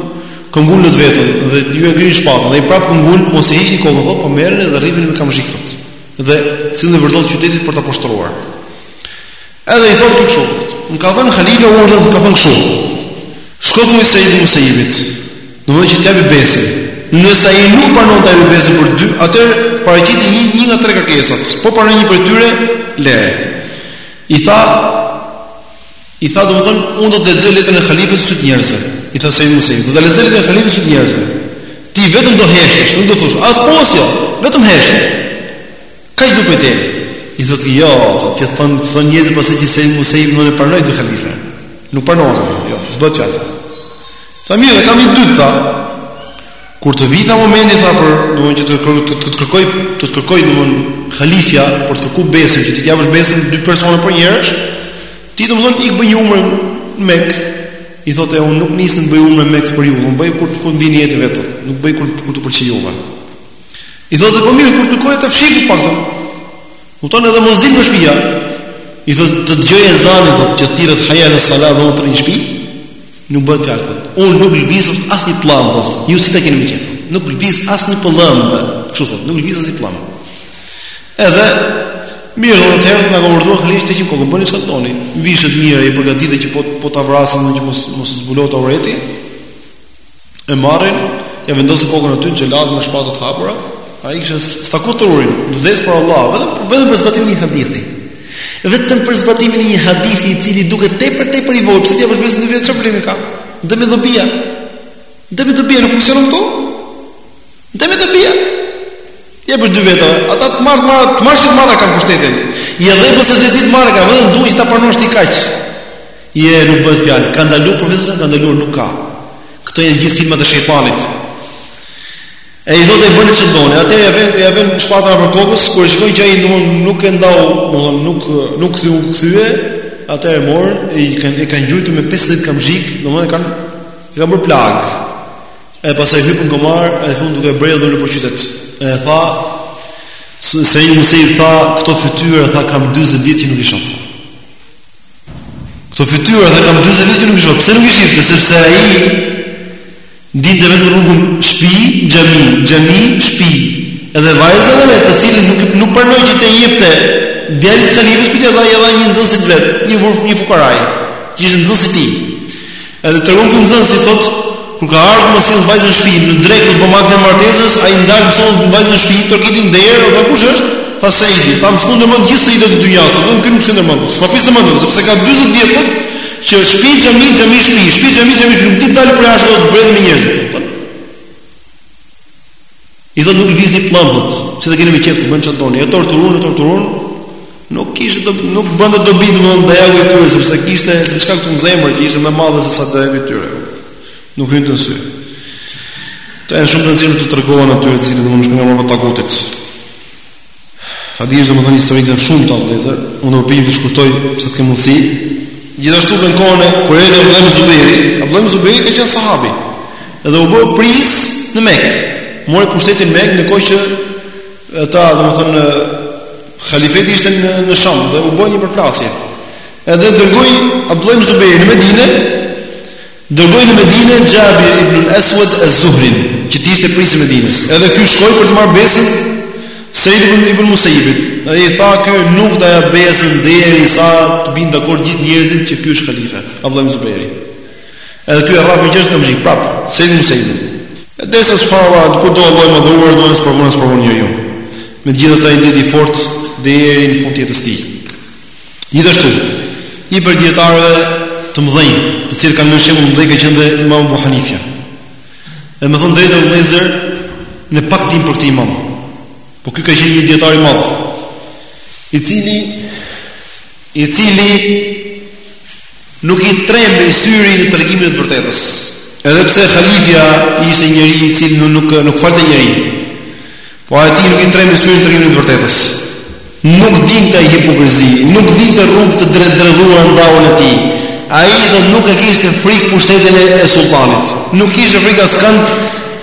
këngul në të vetën dhe ju e ngrini shpatën, ai prapë këngul, mos e hiqni kokën, thotë, po merreni dhe rrifeni me kamzhik thotë. Dhe silleni vërdallë qytetit për ta poshtruar. Edhe i thotë kështu, më ka dhënë halifja urdhër, më ka thënë kështu. Shko thuaj Seid Musejibit, domethënë që të japë besën. Nëse ai nuk pranon ta japë besën për dy, atëherë paraqiti një një nga tre kërkesat. Po pranon një prej tyre, lëre. I tha i tha domthon unë do të lexoj letrën e halifes në sy të njerëzve. I tha Seid Musejibit, do të lexoj letrën e halifes në sy të njerëzve. Ti vetëm do heshtësh, nuk do thosh as po s'jo, vetëm hesht. Kaq dua prej teje? I thotë, jo, të të thonë, të thonë njerëzit pastaj që Seid Musejibi pranoi te halifja. Nuk pranoj thotë, jo, s'bëhet fjalë. Tha mirë, varianti i dytë, tha. Kur të vijë tha momenti, tha, për, domethënë që të, kër, të, të, të kërkoj, të të kërkoj, domethënë, halifja, për të kërku besën, që ti t'ia japësh besën, dy personave përnjëherësh, ti domethënë, ik bëj umër në mekë, i thotë ai unë nuk nisem të bëj umër në mekë për ju, unë bëj kur të kem nijet vetë, nuk bëj kur, kur të pëlqejë juve. I thotë po mirë kur të kërkoj të fshikut të paktën. Kupton edhe mos dil nga shtëpia. I thotë të dëgjoj ezanin thotë që thirrët haja ala salat dhe unë të rri në shtëpi. Nuk bëhet fjalë thotë. Unë nuk lëviz asnjë pllëm thotë. Ju si ta keni më qejf thotë. Nuk lëviz asnjë pllëm. Kështu thotë, nuk lëviz asnjë pllëm. Edhe Mirë, domethënë na urdhëroi halifja të heqim kokën, bëni çfarë doni. Vishët mirë, përgatitet që po po ta vrasin që mos mos zbulot aureti. e marrin, ja vendosin kokën aty xhelatët me shpatat e hapura, ai kishte staku trurin, vdes për Allah, vetëm vetëm për zbatimin e një hadithi. Vetëm për zbatimin e një hadithi i cili duket tepër tepër i vogël, pse t'i japësh besën dy vetve çfarë problemi ka? Dëmi dobia. Dëmi dobia nuk funksionon këtu? Dëmi dobia. Ja për dy veta, ata të marrë, marrë, të marrë të marrë e kanë pushtetin. Edhe po s'e dhe ti të marrë e ka, vetëm duhet që ta pranosh ti kaq. Jo nuk bëhet fjalë. Ka ndaluar profeti, ka ndaluar nuk ka. Këto janë gjithë filmat e shejtanit. E i thotë bëni çfarë doni. Atëherë ja vjen, ja vjen shpata afër kokës, kur e shikoi që ai nuk nuk e ndau, domethënë nuk nuk s'u kthye, atëherë e morën, i kanë e kanë gjujtur me 50 kamxhik, domethënë kanë i kanë bërë plagë. E pastaj e hypën në gomar, e vunë duke bredhur nëpër qytet. E tha Seid ibn Musejib tha këto fytyra tha kam 40 ditë që nuk i shoh. Këto fytyra tha kam 40 vjet nuk i shoh, pse nuk i shifte, sepse ai dinte vetëm rrugën shpi, xhami, xhami, shpi, edhe vajzën e vet, të cilën nuk, nuk pranoi që t'ia jepte djalit të khalifes, por ia dha një nxënësit vet, një, varf, një fukarai, që ishte nxënësi i tij. Edhe tregon ky nxënësi thotë, kur ka ardhur më sill vajzën në shtëpi, në drekë thotë bëmë aktin e martesës, ai në darkë ma çon vajzën në shtëpi, trokiti në derë, po kush është? Tha Saidi, tha më shkuan ndër mend gjithë Saidët e dynjasë, domethënë ky s'më shkon ndër mend, s'ma priste mendja, sepse ka 40 vjet thotë që shtëpi xhami xhami shtëpi, shtëpi xhami xhami shtëpi, nuk di të dal përjashta thotë të bredhë me njerëzit. Ai tha nuk lëviz një pllamë thotë, si ta keni me qejf, bëni çfarë doni, e torturun, e torturun, nuk kishte do nuk bënte dobi domthon dajaku i tyre sepse kishte diçka këtu në zemër që ishte më e madhe se sa dajaku i tyre. Nuk hynte në sy. Këto janë shumë të rëndësishme t'u tregohen atyre të cilët domthon shkojnë te tagutët. Fa di është domethënë historitë janë shumë vëllezër, unë do përpiqem t'i shkurtoj sa të kem mundësi, gjithashtu edhe në kohën, kur erdhi Abdullah ibn Zubejri, Abdullah ibn Zubejri ka qenë sahabi, dhe u bë pris në Mekë, mori pushtetin në Mekë në kohën që ata, domethënë, khalifati ishte në, në Sham dhe u bë një përplasje. Edhe dërgoi Abdullah ibn Zubejri në Medinë, Dërgoi në Medine Xhabir ibnul Eswed Ez-Zuhrin, që të ishte pris i Medines. Edhe ky shkoi për të marrë besën Seid ibn ibn Musaibit, dhe i tha ky nuk do ta jap besën derisa të bien dakord gjithë njerëzit që ky është halife, Abdullah ibn Zubairi. Edhe ky e rraf me gjashtë kamxhik prap, Seid ibn Musaibin. Derisa subhanallahu kur do Allahu i madhëruar, do të sprovon, sprovon njeriun. Megjithatë ai ndejti fort deri në fund të jetës së tij. Gjithashtu, një prej dietarëve të mëdhenj, të cilët kanë lënë shembull mëdhenj ka qenë dhe Imam Abu Hanifa. Dhe me thënë të drejtën vëllezër, ne pak dimë për këtë imam. Po ky ka qenë një dietar i madh, i cili i cili nuk i trembej syri në tregimin e të vërtetës. Edhe pse halifja ishte njeri i cili nuk nuk, nuk falte njeri. Po atij nuk i trembej syri në tregimin e të vërtetës. Nuk dinte ai hipokrizi, nuk dinte rrugë të drejtë dredhuar në dauen e tij. Ai do nuk e kishte frikë pushtetin e, e sulltanit. Nuk kishte frikë askënd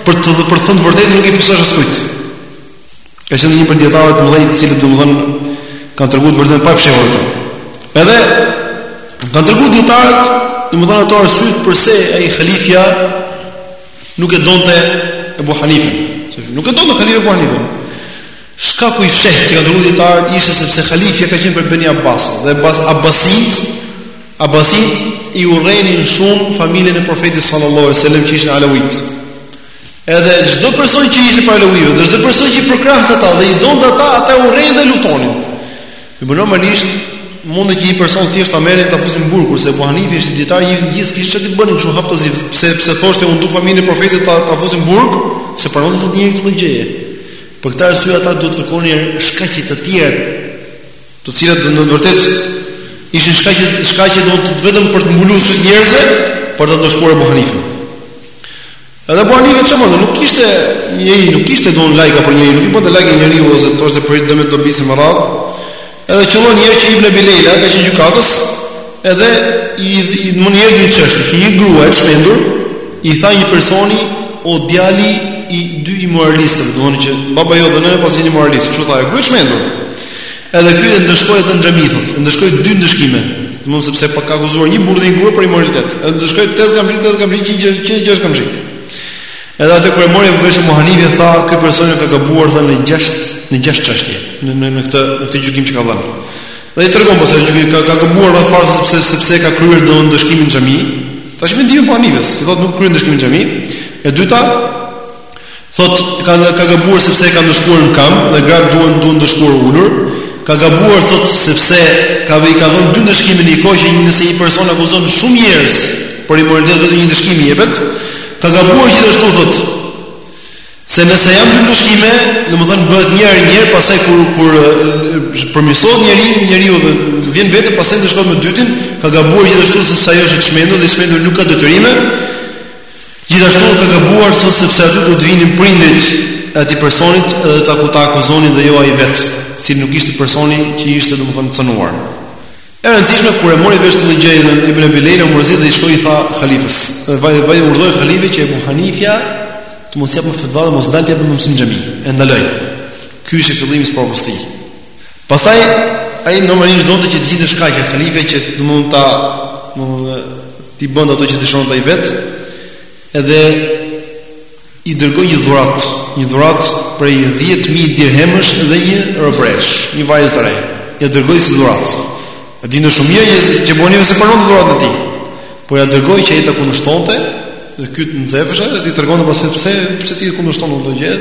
për të për të thënë të vërtetën nuk i frikësohej askujt. Ka qenë një prej dietarëve të mëdhenj, të cilët domethënë kanë treguar të vërtetën pa e fshehur atë. Edhe kanë treguar dietarët, domethënë ato arsyet pse ai halifja nuk e donte Ebu Hanifën. Nuk e donte halifja Ebu Hanifën. Shkaku i fshehtë që kanë treguar dietarët, ishte sepse halifja ka qenë prej Beni Abbas, dhe Abbas, Abbasit, Abbasitët i urrenin shumë familjen e profetit sallallahu alaihi wasallam që ishin alawit. Edhe çdo person që ishte prej alawive, dhe çdo person që i përkrahte ata dhe i donte ata, ata urrenin dhe luftonin. Dhe normalisht mundet që një person të thjeshtë ta merrin ta fusin në burg kurse Abu Hanifi ishte dietar dhe s'kishin ça t'i bënin kështu haptazi pse pse thoshte unë e du familjen e profetit ta ta fusin në burg s'e pranonte njeri këtë gjë e për këtë arsye ata duhet të kërkonin shkaqe të tjera të cilat në të vërtetë ishin shkaqe shkaqe do vetëm për të mbuluar sytë e njerëzve për ta ndëshkuar Abu Hanifin Edhe Ebu Hanifa ç'bën? Nuk ishte njeri, nuk ishte do lajka po njeri, nuk i bënte lajka njeriu se thoshte për dëmet dobitë me radhë. Edhe qëllon njëherë që Ibn Ebi Lejla ka qenë gjykatës, edhe i i më një herë një çështje, që një grua e çmendur i tha një personi o djali i dy imoralistëve, domethënë që babai jot dhe nëna paskan qenë imoralist, kështu tha, ajo gruaja e çmendur. Edhe ky e ndëshkoi atë në xhami, e ndëshkoi dy ndëshkime, domthonë sepse po ka akuzuar një burrë dhe një grua për imoralitet. Edhe ndëshkoi 80 kamxhik, 80 kamxhik, 160 kamxhik. Edhe atë kur e mori vesh Ebu Hanifi tha, ky person ka gabuar thotë në 6 në 6 çështje, në në në këtë në këtë gjykim që ka dhënë. Dhe i tregon pse po gjykimi ka ka gabuar e para sepse sepse ka kryer domethënë ndëshkimin në xhami. Tash mendimi i Ebu Hanifes, ai thotë nuk kryhet ndëshkimi në xhami. E dyta, Thotë, ka ka gabuar sepse e ka ndëshkuar në këmbë dhe gratë duan duan ndëshkuar ulur. Ka gabuar thotë sepse ka i ka dhënë dy ndëshkime në një kohë që nëse një person akuzon shumë njerëz për imoralitet vetëm një ndëshkim i jepet. Ka gabuar gjithashtu thotë se nëse janë dy ndëshkime, domethënë bëhet një herë njëri, pastaj kur kur përmirësohet njeriu, njeriu dhe vjen në vete pastaj ndëshkohet me dytin, ka gabuar gjithashtu sepse ajo është e çmendur dhe i çmenduri nuk ka detyrime. Gjithashtu ka gabuar thotë sepse aty do të vinin prindërit e atij personit dhe do ta ta akuzonin dhe jo ai vetë, i cili nuk ishte personi që ishte domethënë cënuar. E rëndësishme kur e mori vesh këtë gjë Ibn Abi Leila u mërzit dhe i shkoi i tha halifës. Vaj vaj urdhoi halifja që Abu Hanifja të mos japë fatva dhe mos dalë të japë mësim në xhami. E ndaloi. Ky ishte fillimi i sprovës së tij. Pastaj ai normalisht donte që të gjente shkaqe halifja që do mund ta do mund t'i bënte ato që dëshironte vetë. Edhe i dërgoi një dhuratë, një dhuratë prej 10000 dirhemësh dhe një robëreshë, një vajzë të re. Ia dërgoi si dhuratë. E dinte shumë mirë që Ebu Hanifja s'e pranon dhuratën e tij. Po ia dërgoi që ai ta kundërshtonte dhe ky të nxehej dhe t'i tregonte pse pse ti e kundërshton këtë gjë,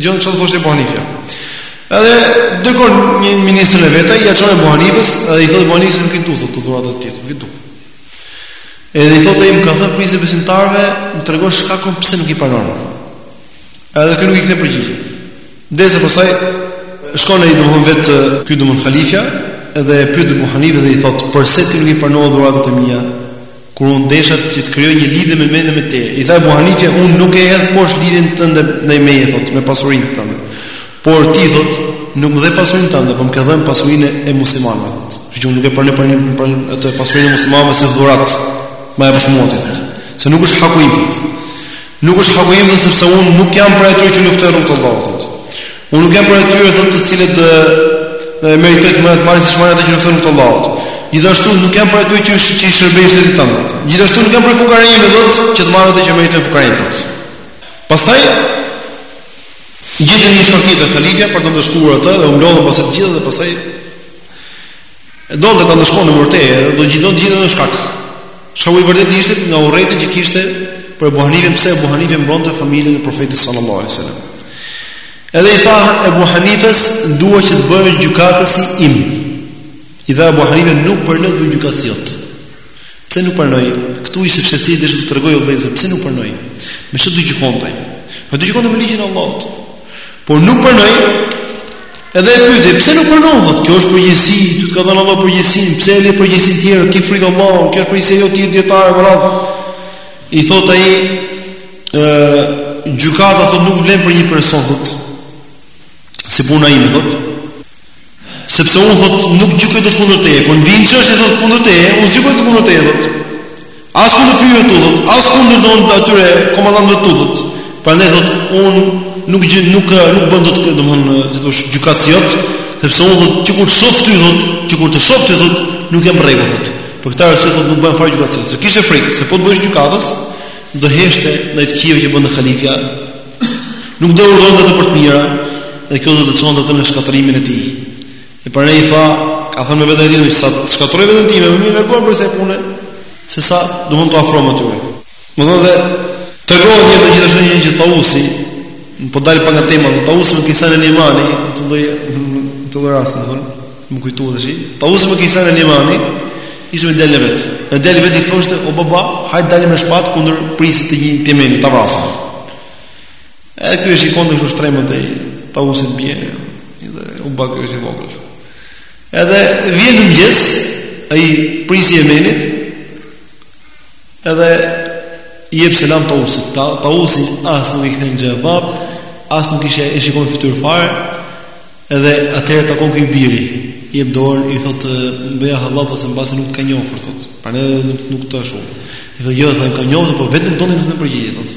gjë, ça do thoshte Ebu Hanifja. Edhe dërgon një ministrin e vet, ia çon Ebu Hanifes, edhe i thotë Ebu Hanife se nuk i du, thotë dhuratat e tij, nuk i du. Edhe i thotë ai më ka thënë prijësi i besimtarve, më të tregosh shkakun pse nuk i pranon. Edhe ky nuk i kthen përgjigje. Derisa pastaj, shkon ai domethënë vetë ky domethënë halifja, edhe e pyet Ebu Hanifen dhe i thotë, përse ti nuk i pranon dhuratat e mia, Kur unë desha që të krijoj një lidhje me meje me teje. I tha Abu Hanife, unë nuk e hedh poshtë lidhjen tënde ndaj meje thotë, me pasurinë tënde. Por ti thotë, nuk më dhe pasurinë tënde, por më ke dhënë pasurinë e muslimanëve thotë. Kështu që unë nuk e pranoj për atë pasurinë e muslimanëve si dhuratë, m'e ke shmangur thotë. Se nuk është haku im thotë. Nuk është haku im thotë sepse unë nuk jam prej atyre që luftojnë në rrugë të Allahut thotë. Unë nuk jam prej atyre thotë të cilët e meritoj të marr marr siç marrin ata që luftojnë në rrugë të Allahut. Gjithashtu nuk jam prej atyre që është që i shërbejnë shtetit tonë. Gjithashtu nuk jam prej fukarenjve thotë që të marr atë që meritojnë fukarenjtë thotë. Pastaj gjeti një shkak tjetër halifja për të ndëshkuar atë dhe u mblodhën pastaj të gjithë dhe pastaj e donte ta ndëshkonte në vërtetë, do gjente do gjente një shkak. Shkaku i vërtetë ishte nga urrejtja që kishte për Abu Hanifën, pse Abu Hanifa mbronte familjen e Profetit sallallahu alaihi wasallam. Edhe i tha Abu Hanifës, dua që të bëhesh gjykatësi im. I tha Abu Hanifa nuk pranoj të jem gjykatësi yt. Pse nuk pranoi? Ktu ishte shtet islam, desha t'ju tregoj vëllezër, pse nuk pranoi? Me çfarë do gjykonte? Do gjykonte me ligjin e Allahut. Por nuk pranoi Edhe e pyeti, pse nuk pranon thot? Kjo është përgjegjësi, ty të ka dhënë Allahu përgjegjësinë, pse e le përgjegjësinë tjetër? Ki frikë Allahun, kjo është përgjegjësi jote ti je dijetar i madh. I thot ai, ë gjykata thot nuk vlen për një person thot. Si puna ime thot. Sepse unë thot nuk gjykoj dot kundër teje, kur vjen çështje thot kundër teje, unë s'gjykoj dot kundër teje thot. As kundër fëmijëve të tu thot, as kundër don atyre komandantëve të tu thot. Prandaj thot, un nuk gjë nuk nuk bëhem dot, domthon, si t'thuash, gjykatësi jot, sepse un thot, që kur të shoh ty thot, që kur të shoh ty thot, nuk jam n'rregull thot. Për këtë arsye thot nuk bëhem fare gjykatësi jot. Se kishte frikë se po të bëhesh gjykatës, do heshte ndaj të këqijve që bënte halifja. Nuk do urdhëronte dot për të mira, dhe kjo do ta çonte atë në shkatërrimin e tij. E prandaj tha, ka thënë me veten e tij, se sa shkatërroj veten time, më mirë largohem prej kësaj pune, se sa do mund të afrohem aty. Domethonë dhe tregohet një gjithashtu një gjë Tausi, më po dal pak nga tema, Tausi ibn Kisan el-Jemani, të lloj të lloj rasti, domethonë, m'u kujtua tashi. Tausi ibn Kisan el-Jemani, ishte me djalin e vet. Edhe djali i vet i thoshte, "O baba, hajt dalim me shpat kundër prijësit të Jemenit, ta vrasim." E ky e shikon kështu shtrembët Tausi bie dhe u bë ky i vogël. Edhe vjen në mëngjes ai prijësi i Jemenit. Edhe i jep selam Tausit. Ta, Tausi as nuk i kthen xhevap, as nuk ishte e shikon n'fytyr fare. Edhe atëherë e takon ky biri. I jep dorën, i thotë bëja hallall se mbase nuk të ka njohur thotë. Prandaj nuk nuk të ashtu. I thotë jo, thotë, më ka njohur, por vetëm s'donte të më përgjigjet.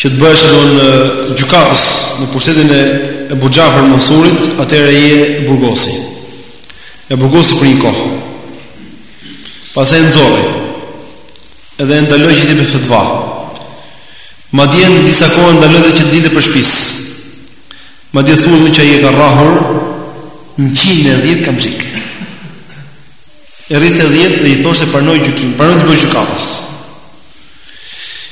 që të bëhesh domethënë gjykatës në pushtetin e Ebu Xhafer Mansurit, atëherë ai e burgosi. E burgosi për një kohë. Pastaj e nxorri. Edhe e ndaloi që të jepte fetva. Madje në disa kohë e ndaloi edhe që të dilte prej shpis. Madje thuhet që ai e ka rrahur 110 kamxhik. E rrihte 10 dhe i thoshte pranoje gjykimin, prano të bëhesh gjykatës.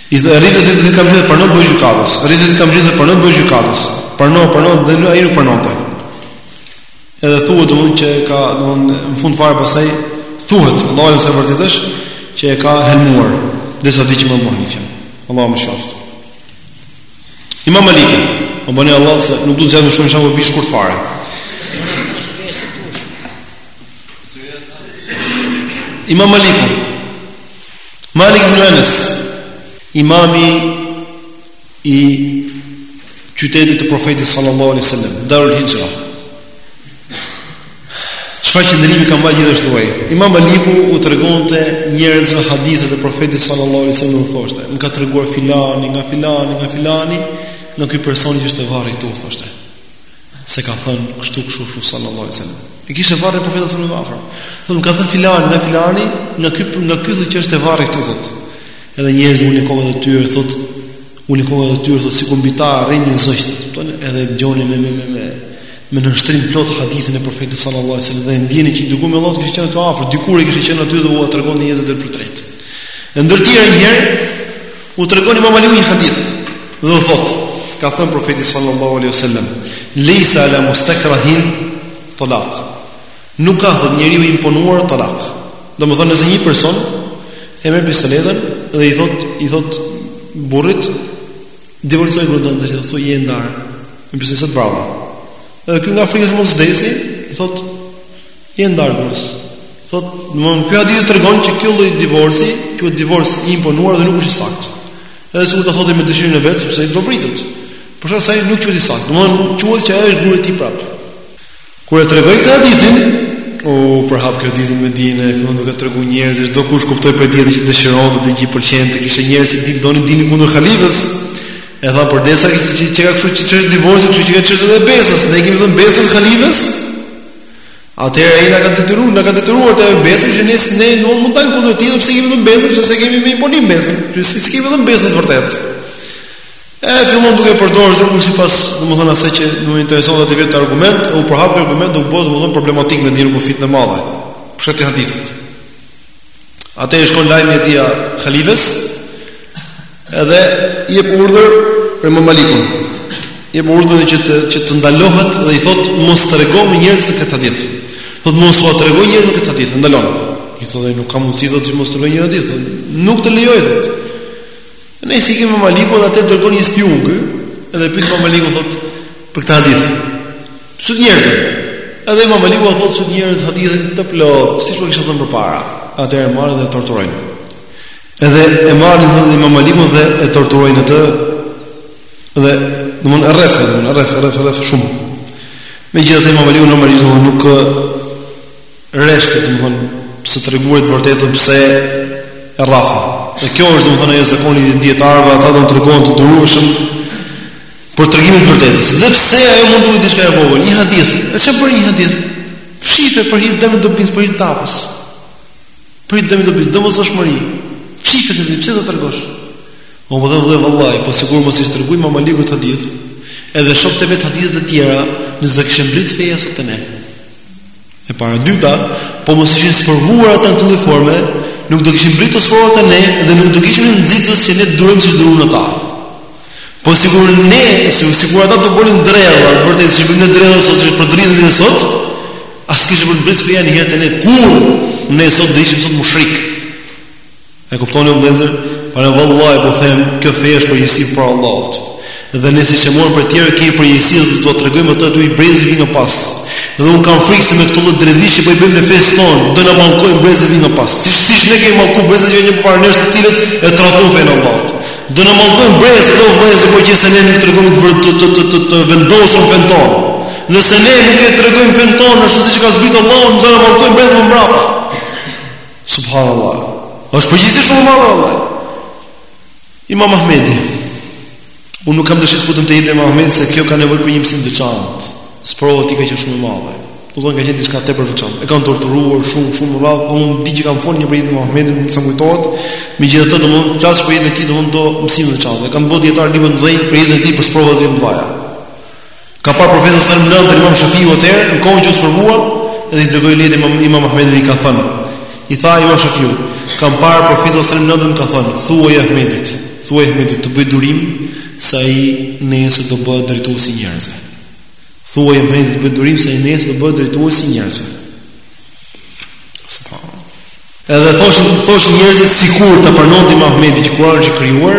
Edhe e rrihte dhjetë kamxhik dhe prano bëhesh gjykatës. Rrihte dhjetë kamxhik dhe prano bëhesh gjykatës. Prano, prano, dhe ai nuk pranonte. Edhe thuhet dhe mund që ka, dhe mund në fund fare pastaj, thuhet, Allah e nëse vërtitësh, që e ka helmuar. Dhe sa ti që më bëhë një që. Allahu e mëshiroftë. Imam Maliku, më bëni hallall se nuk du të zgjatem shumë shumë bie shkurt fare. Imam Malik Malik ibn Anas imami i qytetit të profetit sallallahu alaihi wasallam Darul Hijra Çfarë qëndrimi ka mbajt gjithashtu ai. Imam Maliku u tregonte njerëzve hadithet e profetit sallallahu alaihi wasallam thoshte, më ka treguar filani, nga filani, nga filani, nga ky person që është te varri këtu thoshte. se ka thënë kështu kështu kështu sallallahu alaihi wasallam. E kishte varrin e profetit sallallahu alaihi wasallam. Thonë ka thënë filani nga filani, nga ky nga ky thotë që është te varri këtu thotë. Edhe njerëzit mbi kokë të tyre thotë mbi kokë të tyre thotë sikur mbi ta rrinin zogjtë. Thonë edhe dëgjonin me me me me me nënshtrim të plotë hadithin e profetit sallallahu alaihi wasallam dhe ndjenin që Imam Maliku kishte qenë të afër, sikur e kishte qenë aty dhe u tregon njerëzit e përtret. E ndër të tjera një herë U tregon Imam Maliku një hadith dhe u thot, ka thënë profeti sallallahu alaihi wasallam, "Lejsa ala mustakrahin talaq." Nuk ka thot njeriu i imponuar talaq. Domethënë nëse një person e merr pistoletën dhe i thot i thot burrit, "Divorcoje gruan dhe thuj je ndar." Ndryshe sot të vrava. Edhe ky nga frika se mos vdesi, i thot, Je e ndarë. Thot, domthon ky hadith tregon që ky lloj divorci, që është divorc i imponuar dhe nuk është i saktë. Edhe sikur ta thotë me dëshirën e vet, sepse ai do vritet. Por sa ai nuk quhet i saktë. Domthon quhet që ai është gruaja e tij prap. Kur e tregoi këtë hadithin, u përhap këtë hadith në Medine, fillon duke treguar njerëzit, çdokush kuptoi për qejf që dëshiron të dëgjë pëlqen të kishte njerëz që donin të dilnin kundër halifës. E tha përderisa qenka kështu çështja e divorcit, kështu qenka çështja edhe e besës, ne kemi dhënë besën halifës. Atëherë ai na ka detyruar, na ka detyruar të besim që ne ne nuk mund të ngrihemi kundër tij, sepse kemi dhënë besën, sepse kemi me imponim besën, që s'i kemi dhënë besën të vërtetë. E fillon duke përdorur çdokush sipas, domethënë asaj që i intereson atë vetë argument, u përhap argument, u bë domethënë problematik në Medine, u bë fitne e madhe. Për shkak të hadithit. Atëherë i shkon lajmi i tij halifes, Edhe i jep urdhër për Imam Malikun. I jep urdhër që të që të ndalohet dhe i thotë mos u trego më njerëzve këtë hadith. Thotë mos u trego njerëzve më këtë hadith, ndalon. I thotë nuk ka mundësi thotë mos tregoj një hadith. Nuk më lejohet thotë. Ia ndalon Imam Malikut edhe dërgon një spiun ky, edhe pyet Imam Malikun thotë për këtë hadith. Sy njerëzve. Edhe Imam Maliku thotë sy njerëzve hadithin të plot, siç u kishte thënë përpara. Atëherë e marrin dhe e torturojnë. Edhe e marrin thonë Imam Malikun dhe e torturojnë atë dhe domthon e rrahin, domthon e rrahin, rrahin, rrahin shumë. Megjithatë Imam Maliku normalisht domthon nuk resht domthon së treguar të vërtetën pse e rrahën. Dhe kjo është domthon ajo zakoni i dietarëve, ata do të tregohen të durueshëm për tregimin e të vërtetës. Dhe pse ajo mund të jetë diçka e vogël, një hadith, e ça bën një hadith? Fshihe për hir të dëm dobisë për hir të tapës. Për hir të dobisë domosdoshmëri. Fshihe veten, pse do të tregosh? O po dhe vallahi, po sikur mos i tregonte Imam Maliku hadith, edhe shokët e vet hadithe të tjera, nuk do kishte mbrit feja sot te ne. E para dyta, po mos ishin sprovuar ata në këtë formë, nuk do kishin mbrit sprovat te ne dhe nuk do kishim nxitës që ne durim siç duruan ata. Po sikur ne, sikur ata do bënin dredha, vërtet siç bënin dredha sot, siç po dridhemi sot, As kishte për mbret feja njëherë te ne kurr, ne sot do ishim sot mushrik. E kuptoni vëllezër? Por e vallahi po them, kjo fe është përgjegjësi prej Allahut. Dhe ne siç e morëm prej të tjerëve, kemi përgjegjësi dhe do ta tregojmë atë atij brezi që vjen nga pas. Dhe un kam frikë se me këto lloj dredhish që po i bëjmë në fesë tonë, do na mallkojnë brezi që vjen nga pas. Si siç ne kemi mallku brezi që ishin para nesh të cilët e tradhtuan fenë e Allahut. Do na mallkojnë brezat o vëllezër, po qe se ne nuk tregojmë të të të të, të, të vendosur në fenë tonë. Nëse ne nuk e tregojmë fenë tonë ashtu siç e ka zbritur Allahu, do na mallkojnë brezat mbrapa. Subhanallahu. Është përgjegjësi shumë e madhe vëllai. Imam Ahmedi. Unë nuk kam dëshirë të futem te jetën e Imam Ahmedit se kjo ka nevojë për një mësim të veçantë. Sprova e tij ka qenë shumë e madhe. Domethënë ka qenë diçka tepër e veçantë. E kanë torturuar shumë shumë më rand, unë di që kam folur njëherë për jetën e Imam Ahmedit, nuk më kujtohet. Megjithatë do mund të flas për jetën e tij, do mund një mësim të veçantë. Kanë bërë dijetarët libra të mëdhenj për jetën e tij për sprova të mëdha. Ka parë profetin sallallahu alajhi wasallam në ëndërr Imam Shafiu atëherë, në kohën që u sprovua, dhe i dërgoi letër Imam Imam Ahmedit i ka thënë, i tha Imam Shafiu, kam parë profetin sallallahu alajhi wasallam në ëndërr më ka thënë, thuaj Ahmedit, thuaj Ahmedit të bëj durim se ai nesër do bëhet drejtues i njerëzve. Thuaj Ahmedit të bëj durim se ai nesër do bëhet drejtues i njerëzve. Subhanallahu. Edhe thosh thosh njerëzit sikur ta pranonte Imam Ahmedi që Kurani është i krijuar,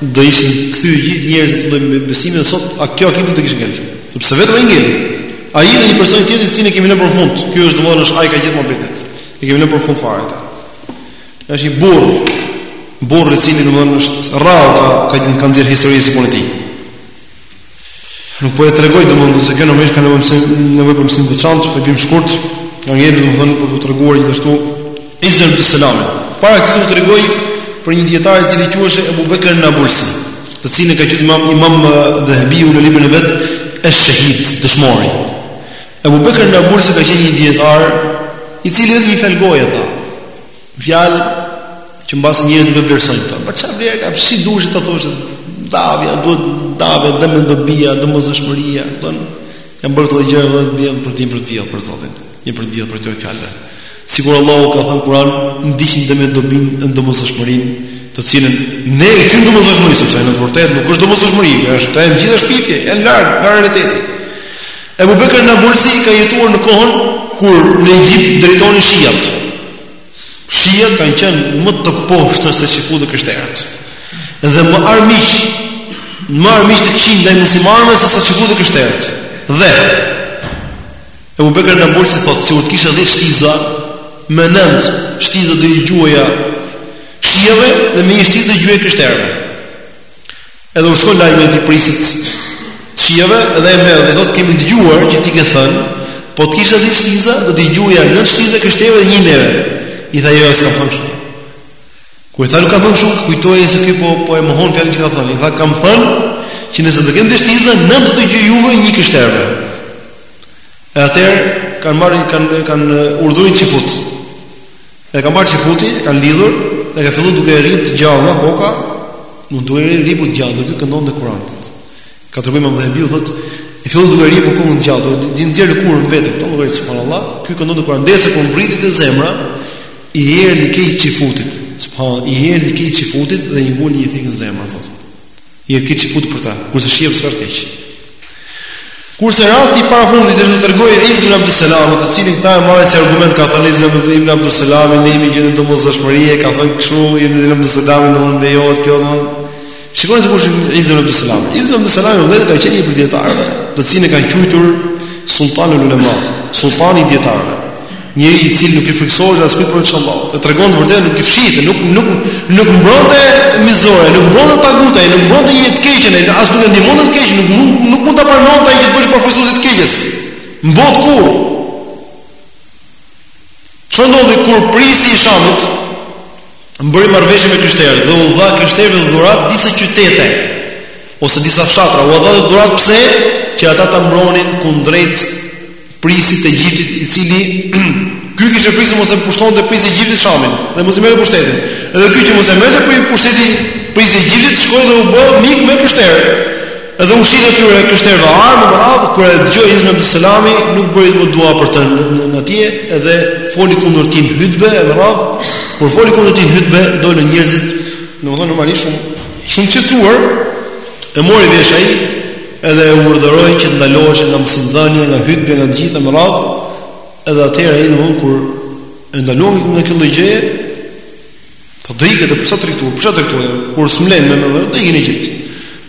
do ishin kthy gjithë njerëzit në atë lloj besimi dhe sot a kjo akide do kishte ngelë. Sepse vetëm ai ngeli. Ai dhe një person tjetër i cili e kemi lënë për fund. Ky është domethënë është ajka e gjithë mohabetit. E kemi lënë për fund fare atë. Është një burr. Burr i cili domethënë është rrallë ka ka nxjerr historia si puna e tij. Nuk po e tregoj domethënë se kjo normalisht ka nevojë se nevojë për mësim të veçantë, po e bim shkurt. Nga një herë domethënë për të treguar gjithashtu Izz ibn Salam. Para këtij do të tregoj për një dietar i cili quhej Abu Bakr Nabulsi, të cilin e ka quajtur imam imam Dhahabiu në librin e vet Ash-Shahid, dëshmori. Abu Bakr Nabulsi ka qenë një dietar i cili edhe një fjalë goje e tha. Fjalë që mbase njerëzit nuk e vlerësojnë këto. Po çfarë vlere ka? Siç duhet të thoshin davja, duhet davja, dëme dobia, domosdoshmëria, këto janë bërë këto gjëra dhe të bëjmë për tim për ti, për Zotin. Një pjerdh për këto fjalë. Sikur Allahu ka thënë në Kur'an, ndiqni dëme dobinë, domosdoshmërinë, të cilën ne e quajmë domosdoshmëri sepse në të vërtetë nuk është domosdoshmëri, është të gjitha shpifje, janë larg nga realiteti. Ebu Bekër Nabulsi ka jetuar në kohën kur në Egjipt drejtonin shiat. Shiat kanë qenë më të poshtër se çifutët dhe krishterët. Dhe më armiq, më armiq të këqij ndaj muslimanëve se sa çifutët dhe krishterët. Dhe Ebu Bekër Nabulsi thotë sikur të kisha 10 shtiza me nëntë shtiza do t'i gjuaja shiave dhe me një shtizë gjuaja krishterëve. Edhe u shkon lajmi te prisi i shiave dhe e merr dhe i thotë kemi dëgjuar që ti ke thënë, po të kisha dhjetë shtiza, do t'i gjuaja nëntë shtiza krishterëve dhe një neve. I tha jo, s'kam thënë kështu. Kur i tha nuk kam thënë kështu, kujtoi se ky po po e mohon fjalën që ka thënë. I tha kam thënë që nëse do kem dhjetë shtiza, nëntë do t'i gjuaj juve një krishterëve. E atëherë kanë marrë kanë kanë urdhëruar një çifut. E ka marrë çifuti, e ka lidhur dhe ka filluar duke e rrjepë të gjallë nga koka, domethënë duke e rrjepur të gjallë, ky këndonte Kur'an. Ka treguar Imam Dhehebiu thotë, filloi duke e rrjepë kokën të gjallë, duke i nxjerrë lëkurën e vet, ta llogaritë subhanallah, ky këndonte Kur'an, ndërsa kur mbërriti te zemra, i erdhi keq çifutit. Subhanallah, i erdhi keq çifutit dhe i nguli një thikë në zemër, thotë. I erdhi keq çifutit për të. Kurse shiave s'u erdhi keq. Kurse rasti i parafundit është do tregoj Izz ibn Abdul Salam, të cilin ata e marrin si argument ka thënë Izz ibn Abdul Salam, ne jemi në gjendje domosdoshmërie, ka thënë kështu Izz ibn Abdul Salam, domethënë lejohet kjo domethënë. Shikoni se kush është Izz ibn Abdul Salam. Izz ibn Abdul Salam vetë ka qenë një prej dijetarëve, të cilin e kanë quajtur sultanul ulama, sultani i dijetarëve. Njeri i cili nuk i frikësohej askujt përveç Allahut, e tregonte të vërtetën nuk e fshihte, nuk nuk nuk mbronte mizorë, nuk mbronte tagutë, nuk mbronte një të keqen, e as nuk e ndihmonte të keqen, nuk mund nuk mund ta pranonte ai që të bëhesh përfaqësues i të keqes. Në botë kurrë. Çfarë ndodhi kur prisi i Shamit bëri marrëveshje me krishterët dhe u dha krishterëve dhuratë disa qytete ose disa fshatra, u dha dhuratë pse që ata ta mbronin kundrejt Prisit të Egjiptit, i cili ky kishte frikë se mos e pushtonte prisi i Egjiptit Shamin dhe mos i merrte pushtetin. Edhe ky që mos i merrte pushtetin prisi i Egjiptit shkoi dhe u bë mik me krishterët. Edhe u shiti atyre krishterëve armë e me radhë, kur e dëgjoi Izz ibn Abdul Salami, nuk bëri më dua për të në hutbe edhe foli kundër tij në hutbe e me radhë, kur foli kundër tij në hutbe, dolën njerëzit, domethënë normalisht shumë shumë të shqetësuar, e mori vesh ai Edhe e urdhëroi që të ndalohesh nga mësimdhënia, nga hutbja, nga të gjitha me radhë, edhe atëherë ai domethënë kur e ndaluan nga kjo lloj gjëje, tha do iki, për se të rri këtu, për se të rri këtu, kur s'më lënë me mësimdhënë, do iki në Egjipt.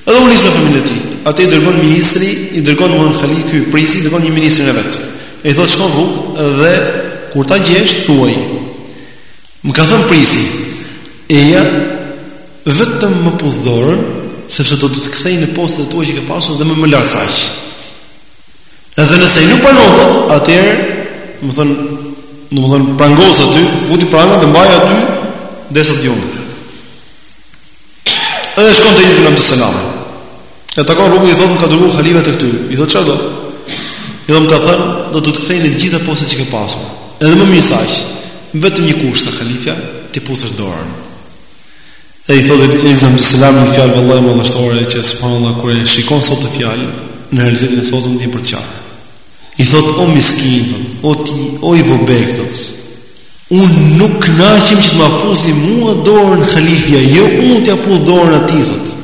Edhe u nis me familjen e tij. Atëherë i dërgon ministri, i dërgon domethënë hali ky prisi, i dërgon një ministrin e vet. E i thotë shko në rrugë dhe kur ta gjesh thuaj. Më ka thënë prisi, eja Vetëm më puth dorën, sepse do të të kthej në postet e tua që ke pasur dhe më më lart se aq. Edhe nëse nuk pranon, atëherë, domethënë, domethënë prangose aty, futi pranga dhe mbaje aty derisa të vi un. Edhe shkon te Izz ibn Abdusselam. E takon në rrugë i thotë më ka dërguar halifja këtu. I thotë çfarë do? I thotë më ka thënë do të të kthej në të gjitha postet që ke pasur. Edhe më mirë se aq. Vetëm një kusht ka halifja, t'i puthësh dorën. Dhe i thotë Izz ibn Abdusselam një fjalë vallahi madhështore që subhanallahu kur e shikon sot atë fjalë, në realitetin e sotëm të vjen për të qarë. I thotë o miskin, thotë, o i vobekt thotë. Un nuk kënaqem që të ma puthi mua dorën halifja, jo un t'ia puth dorën atij thotë.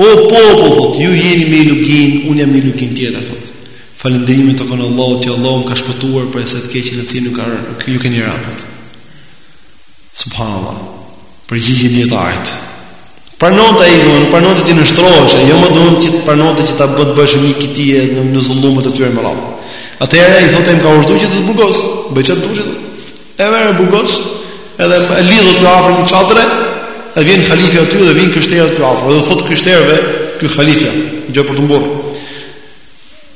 O popull, thot, ju jeni në një luginë, un jam në një luginë tjetër thotë. Falënderimi i takon Allahut që Allahu më ka shpëtuar prej asaj të keqe në të cilën ju keni ra, thotë. Subhanallah. Përgjigja e dijetarit. S'pranonte ai, nuk pranonte t'i nënshtroheshe, jo më domethënë të pranonte që të bëheshe mik i tij në në zullumet e tyre me radhë. Atëherë i thotë ai më ka urdhëruar që të të burgos, bëj ça të dush. E merr e burgos, edhe e lidh aty afër në një çadër, e vjen halifja aty dhe vijnë krishterët aty afër. Dhe thotë krishterëve, ky halifja, gjoja për t'u mburr.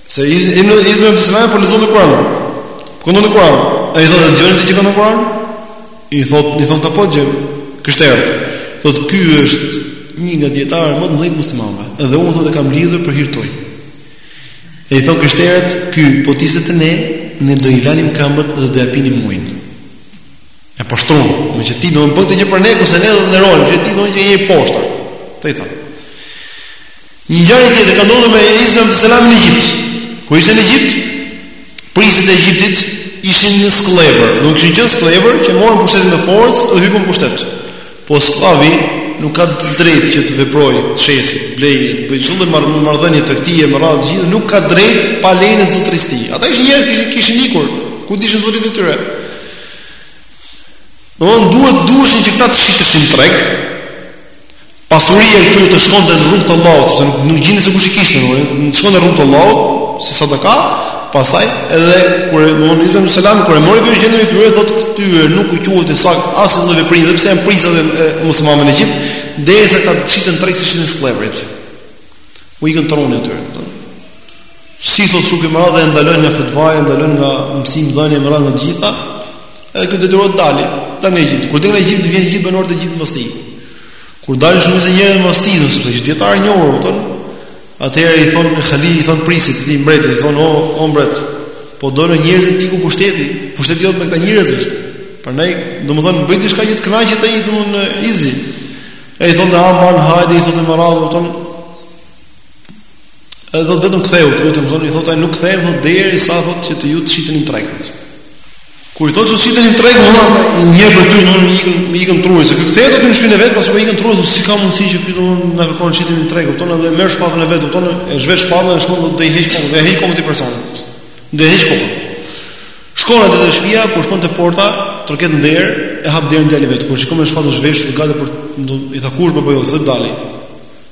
Se Izz ibn Abdusselam po lexonte Kur'an. Këndon Kur'an. Ai i thotë e dëgjoni atë që këndon Kur'an? I thotë i thonë ata po, domethënë krishterët. Thotë ky është një nga dijetarët më të mëdhenj të muslimanëve. Edhe unë thotë e kam lidhur për hir tuaj. E i thonë krishterët, ky po t'ishte te ne, ne do i lanim këmbët dhe do ia pinim ujin. E poshtëron, domethënë që ti do të bësh këtë gjë për ne, kurse ne do ta nderonim, që ti domethënë je i poshtër, i thonë. Një ngjarje tjetër ka ndodhur me Izz ibn Abdusselam në Egjipt. Kur ishte në Egjipt, prijësit e Egjiptit ishin skllevër, domethënë kishin qenë skllevër që morën pushtetin me forcë dhe hypën në pushtet. Po skllavi nuk ka të drejtë që të veprojë, të shesë, blejë, të bëjë çdo lloj marrëdhënie tregtie e me radhë të gjitha, nuk ka drejtë pa lejen e zotërisë së tij. Ata ishin njerëz që kishin ikur, ku diheshin zotërit e tyre. Domethënë duhet duheshin që këta të shiteshin në treg, Pasuria e tyre të shkonte në rrugë të Allahut, sepse nuk nuk gjenin se kush i kishte, të shkonte në rrugë të Allahut, si sadaka, pastaj edhe kur Izz ibn Abdusselam kur e mori vesh gjendjen e tyre thotë këtyre nuk u quhet i saktë asnjë veprim edhe pse janë prijësat e muslimanëve në Egjipt derisa ata të shiten në treg siç shiten skllevërit u ikën truri atyre Siç thotë që domethënë e ndalojnë nga fetvaja, e ndalojnë nga mësimdhënia domethënë në të gjitha. Edhe ky detyrohet del, del në Egjipt. Kur del në Egjipt vijnë gjithë banorët e gjithë mostin. Kur dalin shumicë njerëz mostin, sepse është dietar i njohur, thotë. Atëherë i thon Khali i thon prijësit, ti mbretit, i thon o o mbret, po dolën njerëzit diku pushteti, pushteti jot me këta njerëz është. Prandaj, domethënë bëj diçka që të kënaqet ai domthonë Izi. Ai thonë, "Aman, hajde, i thotë domethënë, thonë, Edhe thotë vetëm ktheu, të lutem thotë, i thotë ai nuk kthehem thotë deri sa thotë që të ju të shiteni në treg. Kur i thotë që shiteni në treg, domethënë i një prej tyre, domethënë ikën, i ikën truri, se ky kthehet aty në shpinë e vet, pas po ikën truri, si ka mundësi që ky domun na kërkon të shitemi në treg, kupton edhe merr shpatën e vet, kupton, e zhvesh shpatën e shkon do t'i heq kokën, do i heq kokën këtij personit. Do i heq kokën. Shkon aty te shtëpia, kur shkon te porta, troket në derë, e hap derën djali vet, kur e shikon me shpatë zhveshur, gati për i tha kush po po jo, se dali.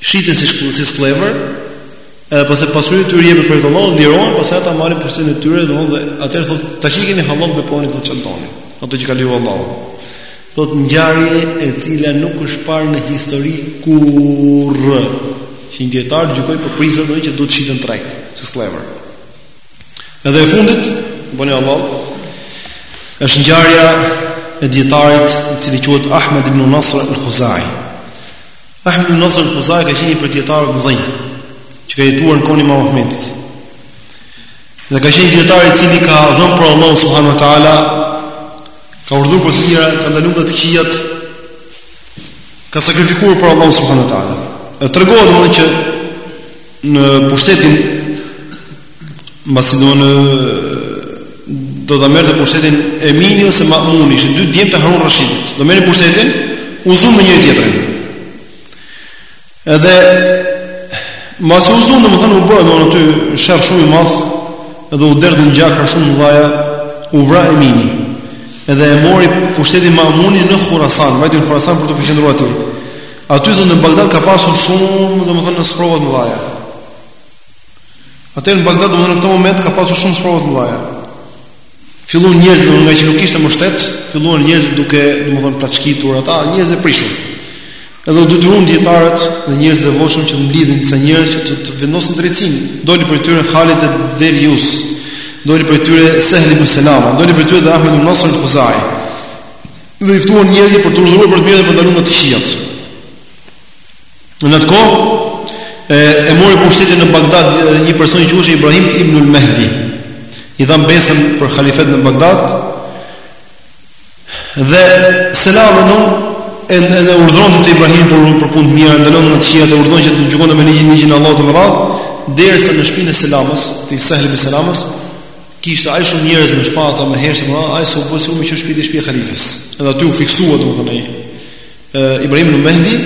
shiten si shkëllim si skllevër, edhe pastaj pasuria e tyre jepet për Allah, lirohen, pastaj ata marrin pushtetin e tyre, domthonë dhe atëherë thotë, tash i keni hallall me punu ç'të doni. Ato që ka lejuar Allahu. Thot ngjarje e cila nuk është parë në histori kurrë. Që një dietar gjykoi për prijësat domethënë që duhet të shiten në treg, si skllevër. Edhe e fundit, biidhnilah, është ngjarja e dietarit i cili quhet Ahmed ibn Nasr al-Khuzai. Ahmed ibn Nasr al-Khuzai ka qenë një prej dietarëve të mëdhenj që ka jetuar në kohën e Imam Ahmedit. Dhe ka qenë dietar i cili ka dhënë për Allah subhanahu wa taala ka urdhëruar për të mira, ka ndaluar të këqijat, ka sakrifikuar për Allah subhanahu wa taala. E tregohet domethënë që në pushtetin Mbasi do në do ta merrte pushtetin Emini ose Mamuni, ishin dy djem të Harun Rashidit. Do merrin pushtetin, u zunë me njëri tjetrin. Edhe mbas u zunë, domethënë u bë domon aty sherr shumë i madh, edhe u derdhën gjakra shumë të mëdha, u vra Emini. Edhe e mori pushtetin Mamuni në Khurasan, vajti në Khurasan për t'u përqendruar aty. Aty thotë në Bagdad ka pasur shumë, domethënë sprova të mëdha. Atëherë në Bagdad domethënë në këtë moment ka pasur shumë sprova të mëdha. Filluan njerëzit domethënë nga që nuk ishte më shtet, filluan njerëzit duke domethënë plaçkitur ata, njerëz të prishur. Edhe u detyruan dietarët dhe njerëzit e devotshëm që të mblidhin disa njerëz që të, të vendosin drejtësinë. Doli prej tyre Khalid al-Daryush, doli prej tyre Sahl ibn Salama, doli prej tyre dhe Ahmed ibn Nasr al-Khuzai. Dhe i ftuan njerëzit për të urdhëruar për të mirë dhe për të ndaluar nga të këqijat. Në atë kohë e, e mori pushtetin në Bagdad një person i quajtur Ibrahim ibn al-Mahdi. I dhan besën për halife në Bagdad. Dhe Selama edhe e urdhëron këtë Ibrahim për për punë të mira, ndalon nga e keqja, e urdhëron që të gjykon me ligjin ligjin e Allahut të Madh, derisa në shpinën e Selamës, të Sehel ibn Selamës, kishte ai shumë njerëz me shpatë, me heshtë, me, ai sa u bë si me qenë shpi, shpia halifes. Edhe aty u fiksua domethënë ai. Ibrahim ibn Mehdi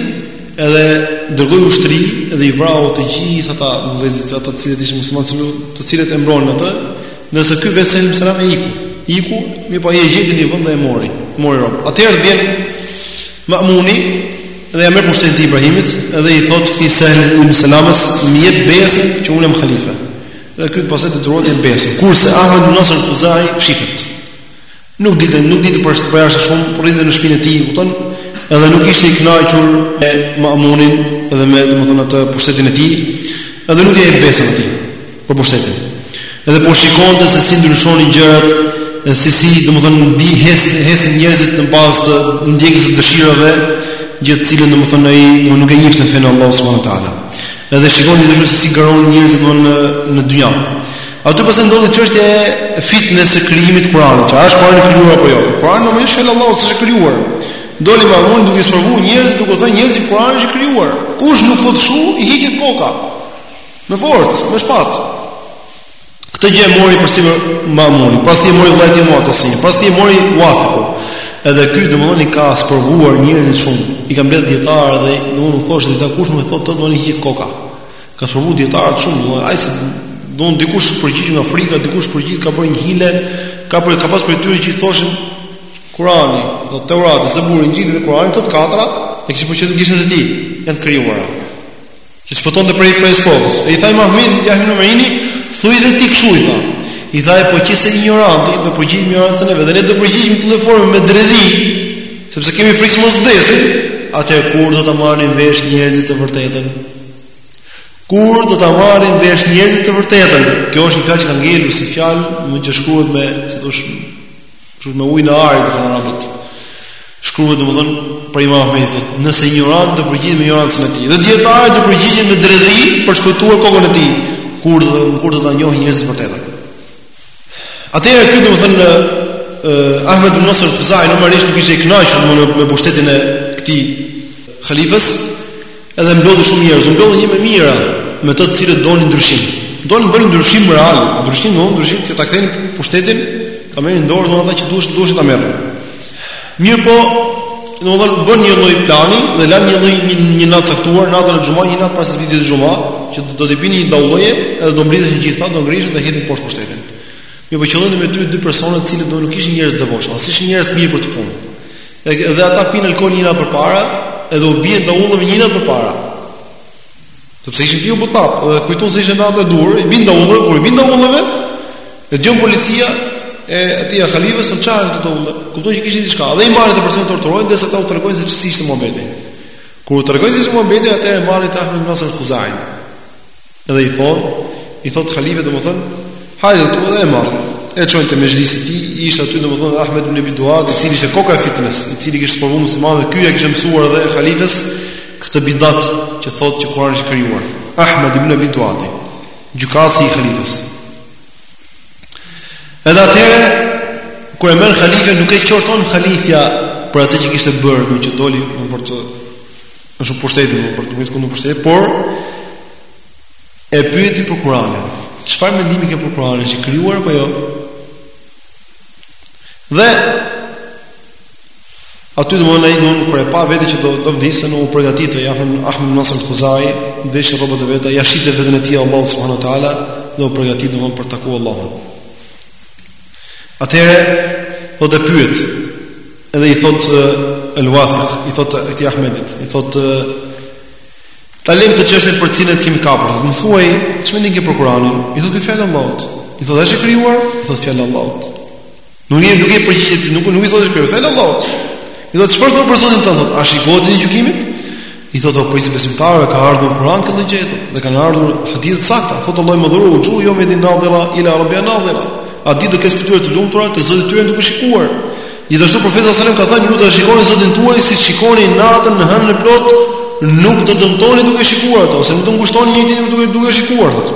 edhe dërgoi ushtri dhe i vrau të gjithë ata vëllezërit, ata të cilët ishin muslimanë, të cilët e mbronin atë, ndërsa ky vetë Sehel ibn Selama iku. Iku, mirëpo ai e gjeti në një vend dhe e mori, mori rob. Atëherë vjen Ma'muni dhe ja merr pushtetin e Ibrahimit dhe i thotë këtij Sehel ibn Salamës, "Më jep besën që unë jam halife." Dhe ky pastaj detyrohet t'i jep besën. Kurse Ahmed ibn Nasr al-Huzai fshihet. Nuk dilte, nuk dilte për, për jashtë shumë, por rrinte në shpinën e tij, kupton? Edhe nuk ishte i kënaqur me Mamunin dhe me, domethënë, atë pushtetin e tij, edhe nuk e jep besën atij për pushtetin. Edhe po shikonte se si ndryshonin gjërat, dhe se si, domethënë, ndi hesh, hesht njerëzit në bazë të ndjekjes së dëshirave, gjë të cilën domethënë ai nuk e njihte në fenë e Allahut subhanahu wa taala. Edhe shikonte gjithashtu se si garonin njerëzit në në dynja. Aty pastaj ndodhi çështja e fitnes së krijimit të Kuranit, që është Kurani i krijuar apo jo? Kurani është fjalë Allahu, s'është krijuar. Doli Mamuni duke sprovu njerëz, duke thënë njerëzit Kurani është krijuar. Kush nuk thotë kështu, i hiqet koka. Me forcë, me shpat. Këtë gjë e mori përsipër Mamuni, pastaj e mori vëllai i tij Muatasimi, pastaj e mori Wathiku. Edhe ky domthonë i ka sprovuar njerëzit shumë. I ka mbledh dietar dhe domthonë u thoshte se kush nuk thotë, domthonë i hiqet koka. Ka sprovu dietar shumë, ai se domethënë dikush u përgjigj nga frika, dikush u përgjigj ka bërë një hile, ka bërë ka pas prej tyre që i thoshin Kurani, do të Teurati, Zeburi, Injili dhe Kurani këto të katra, e kishin përqendruar gishtin e tij, janë të krijuara. Që t'shpëtonte prej, prej sprovës. E i tha Imam Ahmedit Jahja ibn Maini, thuaj dhe ti kshu i tha. I tha ai po qe se injoranti do përgjigjet me injorancën e vet, ne do përgjigjemi në atë formë me dredhi, sepse kemi frikë mos vdesim, atëherë kur do ta marrin vesh njerëzit të vërtetën? Kur do ta marrin vesh njerëzit të vërtetën? Kjo është një fjalë që ka ngelur si fjalë, që shkruhet me, si thonë, shkruhet me ujin e arit te arabët. Shkruhet domethënë prej Imam Ahmedit, thotë, nëse injoranti do përgjigjet me injorancën e tij, dhe dietari do përgjigjet me dredhi për shpëtuar kokën e tij, kur do kur do ta njohin njerëzit të vërtetën. Atëherë këtu domethënë eh, Ahmed ibn Nasr Huzai normalisht nuk ishte i kënaqur me, me pushtetin e këtij halifës, Edhe mblodhi shumë njerëz, mblodhi një me mijëra me të të cilët donin ndryshim. Donin të bënin ndryshim real, ndryshim më, ndryshim që ta kthejnë pushtetin, ta merrnin në dorë domethënë ata që duheshin, duheshin ta merrin. Mirpo, domethënë bënë një lloj plani dhe lanë një lloj një, një natë të caktuar natën e xhumasë, një natë pas ditës së xhumasë, që do të binte një daulle dhe do mblidhen të gjithë, do ngrihen dhe hedhin poshtë pushtetin. Mirpo qëlluan aty dy persona të cilët do nuk ishin njerëz të devotshëm, as ishin njerëz të mirë për atë punë. Edhe ata pinë alkool një natë përpara, edhe u bien daulleve një natë përpara. Sepse ishin pi e bo tapë, edhe kujtuan se ishte nata e duhur, i bien daulleve, kur i bien daulleve, e dëgjon policia e atij halifes ça janë këto daulle. Kupton që kishin diçka, dhe i marrin këta personat i torturojnë derisa ata u tregojnë se si ishte muhabeti. Kur u tregojnë se si ishte muhabeti, atëherë marrin këtë Ahmed Nasr Khuzain. Edhe i thonë, i thotë halifja domethënë, hajde këtu edhe e marrin, e çojnë te mexhlisi i tij, ishte aty domethënë Ahmed ibn Ebi Duad, i cili ishte koka e fitnes, i cili kishte sprovu muslimanët dhe ky ia kishte mësuar edhe halifes, këtë bidat që thotë që Kur'ani është i krijuar. Ahmed ibn Ebi Duad, gjykatësi i halifes. Edhe atëherë, kur e merr halifja, nuk e qorton halifja për atë që kishte bërë, në që doli, në për të Është shumë pushteti më për të mos kundër pushtetit, por e pyeti për Kur'anin. Çfarë mendimi ke për Kur'anin, është i krijuar apo jo? Dhe aty domethënë ai kur e pa veten që do do vdesë u përgatit të japën Ahmed Nasr Khuzai, veshi rrobat e veta, ia shiti veten e tij Allahu subhanahu wa taala dhe u përgatit domethënë për ta taku Allahun. Atëherë thotë e pyet Edhe i thot El Wathiq, i thot këtij Ahmedit, i thot Ta lëmë atë çështjen për të cilën të kemi kapur. Thotë më thuaj, ç'mendim ke për Kur'anin? I thotë fjala e Allahut. I thotë është i krijuar? I thotë fjala e Allahut. Nuk je duke u përgjigjur, nuk nuk i thotë është i krijuar, fjala e Allahut. I thotë çfarë thua për Zotin tënd? A shikohet ditën e gjykimit? I thotë o prijësi i besimtarëve ka ardhur Kur'ani me këtë gjë edhe kanë ardhur hadithet e sakta, thotë Allahu i madhëruar uxhuhun jeume idhin nadira ila rabbiha nadhira. Atë ditë do ketë fytyra të lumtura te zoti i tyre duke shikuar. Gjithashtu profeti sallallahu alajhi wasallam ka thënë ju do ta shikoni zotin tuaj si shikoni natën hënën e plotë, nuk do dëmtoheni duke shikuar atë, ose nuk do ngushtoni njëri-tjetrin duke duke shikuar atë.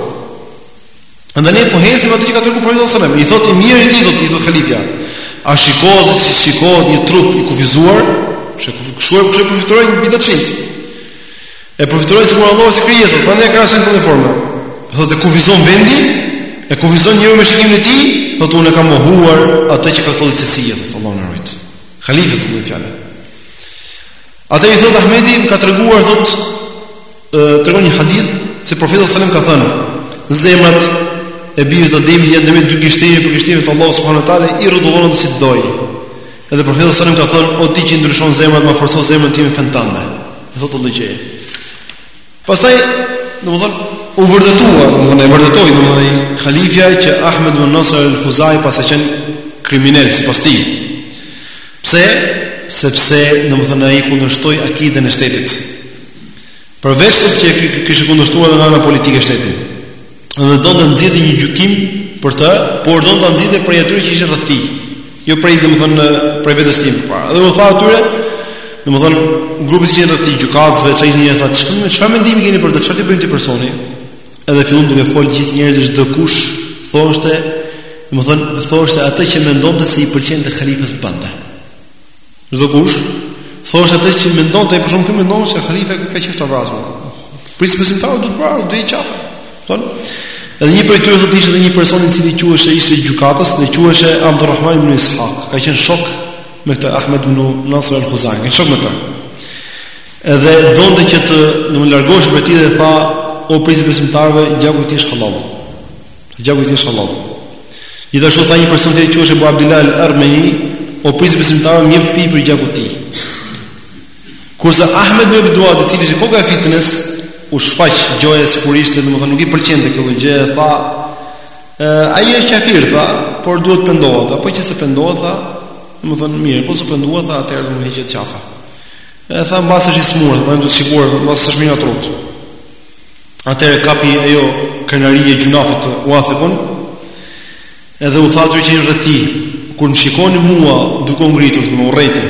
Andaj ne pohojmë atë që ka treguar profeti sallallahu alajhi wasallam. I thotë mjerë ti thotë i thotë halifja. A shikohet si shikohet një trup i kufizuar? Shiko si e përfytyron një bidatçi. E përfytyron sikur Allahu si krijesat, prandaj ka asnjë tjetër formë. Thotë e kufizon vendi, e kufizon njeriu me shikimin e tij, thotë unë kam mohuar atë që ka këto cilësi, thotë Allahu na ruajt. Halifja këto fjalë. Atëherë i thotë Ahmedi më ka treguar thotë Tregon një hadith se profeti sallallahu alajhi wasallam ka thënë: "Zemrat e bijve të Ademit janë ndërmjet dy gishtërinjve prej gishtërinjve të Allahut subhanahu wa taala i rrotullon si të dojë." Edhe profeti sallallahu alajhi wasallam ka thënë: "O ti që ndryshon zemrat, më forco zemrën time në fenë tande." E thotë Allahu xhej. Pastaj, domethënë u vërtetua, domethënë e vërtetoi domethënë halifja që Ahmed ibn Nasr al-Khuzai paska qenë kriminel sipas tij. Pse? Sepse domethënë ai kundërshtoi akiden e shtetit. Përveç që kishte kundërshtuar dhe nga ana politike shtetin. Dhe donte të nxirrte një gjykim për të, por donte ta nxirrte prej atyre që ishin rreth tij. Jo prej domethënë prej vetes tij më përpara. Dhe u tha atyre, domethënë grupit që ishin rreth tij, gjykatësve, që ishin rreth tij, që çfarë mendim keni për të, që të bëjmë këtij personi? Edhe filluan duke fol gjithë njerëzit, dikush, thoshte, domethënë, thoshte atë që mendonte se i pëlqente khalifës ta bënte. Çdokush thoshte atë që mendonte, për shkak ky mendon se halife ka qenë të vrasur. Prijësi i besimtarëve, do vrarë, do hequr qafe. Thonë, Edhe një prej tyre thotë ishte edhe një person i cili quheshe ishte gjykatës dhe quheshe Abdulrahman ibn Ishaq. Ka qenë shok me këtë Ahmed ibn Nasr al-Khuzai, një shok me të. Edhe donte që të domethënë të largohej prej tij dhe tha o prijës i besimtarëve gjaku i tij është hallall. Gjaku i tij është hallall. Gjithashtu tha një person tjetër që quhej Abu Abdullah al-Armeni, o prijësi i besimtarëve, më jep të pi prej gjakut të tij. Kurse Ahmed ibn Abu Duad, i cili qe koka e fitnes, u shfaq gjoja sikurse, domethënë nuk i pëlqente kjo gjë, tha, ai është kafir, tha, por duhet të pendohet, po qe se pendohet, tha, domethënë mirë, po s'pendohet, tha, atëherë do t'i hiqet qafa. E tha mbase është i smurë, do të shikuar, mbase s'është mirë nga trutë. Atëherë e kapi ajo krenari e gjynahit Uathikun, edhe u tha atyre që qenë rreth tij, kur më shikoni mua duke u ngritur drejt tij,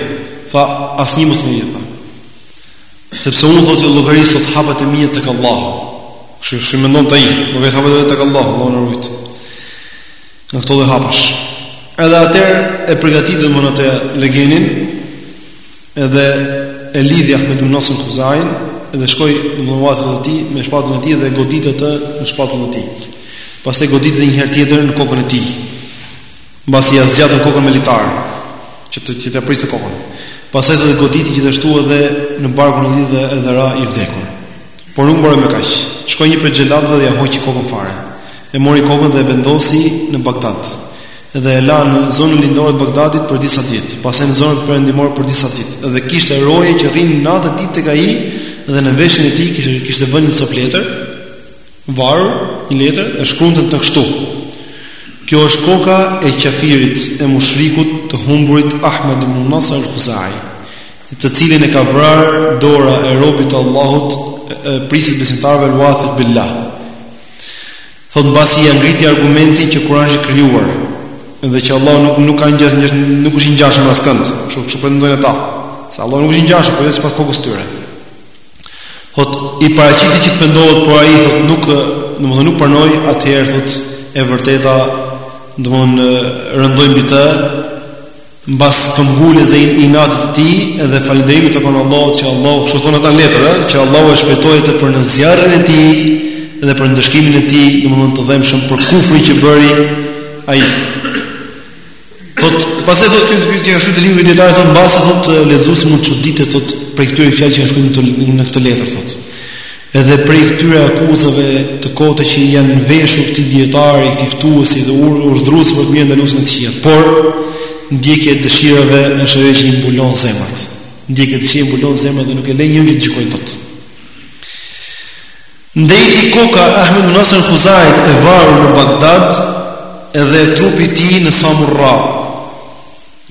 tha asnjë mos më ndjekë. Sepse unë thotë llogaris sot hapat e mia tek Allahu. Kështu që mendonte ai, nuk e hapat tek Allahu, Allahu na rujt. Nga këto lloj hapash. Edhe atëherë e përgatitën domethënë legenin, Edhe e lidhi Ahmed ibn Nasr Khuzain dhe shkoi ai vetë tek ai me shpatën e tij dhe e goditi atë me shpatën e tij. Pastaj e goditi edhe një herë tjetër në kokën e tij. Mbasi ia zgjatën kokën me litar, që të që t'i priste kokën. Pastaj e goditi gjithashtu edhe në barkun e tij dhe edhe ra i vdekur. Por nuk mbaroi me kaq. Shkoi një prej xhelatëve dhe ia hoqi kokën fare. E mori kokën dhe e vendosi në Bagdad. dhe e lanë në zonën lindore të Bagdadit për disa ditë, pastaj në zonën perëndimore për disa ditë. Dhe kishte roje që rrinin natë ditë tek ai dhe në veshin e tij kishte kishte vënë një copë letër, varur një letër e shkruante kështu. Kjo është koka e qafirit e mushrikut të humburit Ahmed ibn Nasr al-Khuzai, të cilin e ka vrarë dora e robit të Allahut, prisit besimtarëve el-Wathik billah. Thotë mbasi ia ngriti argumentin që Kurani është i krijuar dhe që Allahu nuk nuk ka ngjash, nuk është i ngjashëm me askënd. Kështu kështu pretendojnë ata. Se Allahu nuk është i ngjashëm, por jo sipas kokës së tyre. Thot i paraqiti që të pendohet, por ai thot nuk, domethënë nuk pranoi, atëherë thot e vërteta, domthon rëndoi mbi të, Mbas këmbguljes dhe inatit të tij dhe falënderimi i takon Allahut që Allahu kështu thonë ata në letër, eh, që Allahu e shpejtoi atë për në zjarrin e tij dhe për ndëshkimin e tij, domethënë të dhembshëm për kufrin që bëri ai. Thot, pastaj thot ky ky që ka shkruar librin e tij, thot mbas thot lexuesi mund të çuditet thot prej këtyre fjalëve që janë shkruar në këtë letër thot. Edhe prej këtyre akuzave të kote që i janë veshur këtij dietari, këtij ftuesi dhe urdhërues për të mirë, ndalues nga e keqja. Por ndjekja e dëshirave është ajo që i mbulon zemrat. Ndjekja e dëshirave i mbulon zemrat dhe nuk e lë njeriun të gjykojë dot. Ndejti koka Ahmed Nasr Khuzait e varur në Bagdad edhe trupi i tij në Samurra.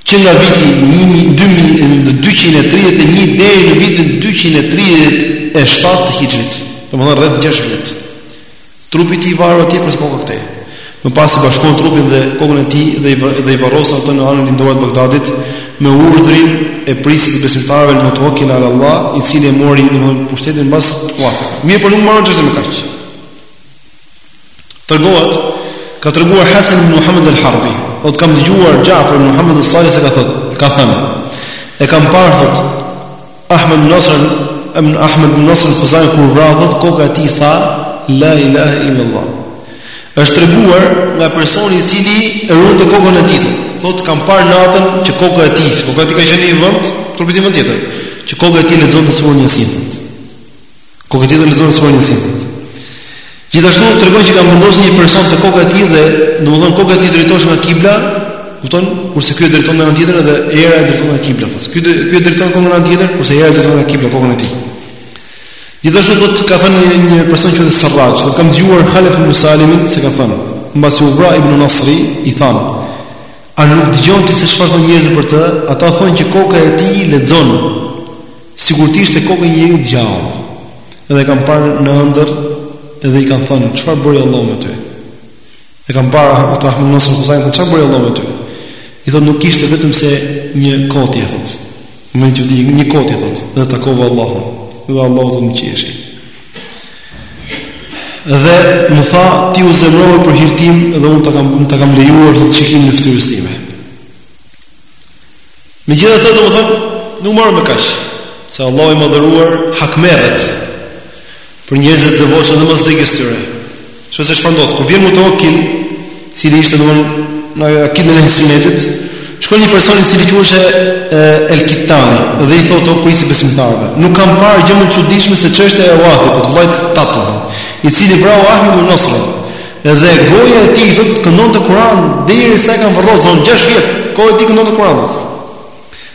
Që nga viti një mijë dy mijë e dyqind e tridhjetë e një deri në vitin dyqind e tridhjetë e shtatë të Hixhrit, domethënë rreth gjashtë vjet. Trupi i tij i varur atje, kurse koka këtej. Më pas i bashkuan trupin dhe kokën e tij dhe i dhe i varrosën atë në anën lindore të Bagdadit me urdhrin e prisit të besimtarëve el-Mutawakil ala Allah, i cili e mori domethënë pushtetin mbas Wathikut. Mirëpo nuk mbaron çështja me kaq. Tregohet ka treguar Hasan ibn Muhammad al-Harbi, thotë kam dëgjuar Ja'far ibn Muhammad al-Saigh se ka thënë, ka thënë, e kam parë thot Ahmed ibn Nasr ibn Ahmed ibn Nasr al-Khuzai kur u vra thot koka e tij tha la ilaha illa Allah. Është treguar nga personi i cili e ruante kokën e tij. Thot kam parë natën që koka e tij, koka e tij ka qenë në një vend, trupi i tij në vend tjetër, që koka e tij lexonte suren Yasin. Koka e tij lexonte suren Yasin. Gjithashtu tregohet që kanë vendosur një person të koka e tij dhe domethënë koka e tij drejtohesh nga kibla, kupton? Kurse ky e drejton nga ana tjetër dhe era e drejton nga kibla. Ky ky e drejton kokën nga ana tjetër, kurse era e drejton nga kibla kokën e tij. Gjithashtu thotë ka thënë një, një person që është Sarraj, thotë kam dëgjuar Khalaf ibn Salimin se ka thënë, mbasi u vra ibn Nasri i than, a nuk dëgjon ti se çfarë thonë njerëzit për të? Ata thonë që koka e tij lexon Sikur të ishte koka e një njeriu të gjallë. Edhe kanë parë në ëndërr edhe i kanë thënë, çfarë bëri Allahu me ty? E kanë parë Ahmed ibn Nasr Khuzain, po çfarë bëri Allahu me ty? I thotë nuk ishte vetëm se një kotje thotë. Më të di një kotje thotë, dhe takova Allahun, dhe Allahu më qeshi. Dhe më tha, ti u zemrove për hir tim dhe unë të kam, ta kam lejuar shikimin e ftyrës time. Megjithatë, domethënë, nuk mbaron me kaq, se Allahu i madhëruar hakmerret për njerëzit e devotshëm dhe mbas vdekjes tyre. Sepse çfarë ndodh? Kur vjen Mutawakil, i cili ishte domthonë në akidën e sunetit, shkon një person i cili quhej El Kitani dhe i thotë o prijësi i besimtarëve, nuk kam parë gjë më të çuditshme se çështja e Wathikut, vëllait tat, i cili vrau Ahmed ibn Nasr. Edhe goja e tij thotë këndonte Kur'an derisa e kanë varros, domethënë 6 vjet. Koka e tij këndonte Kur'an.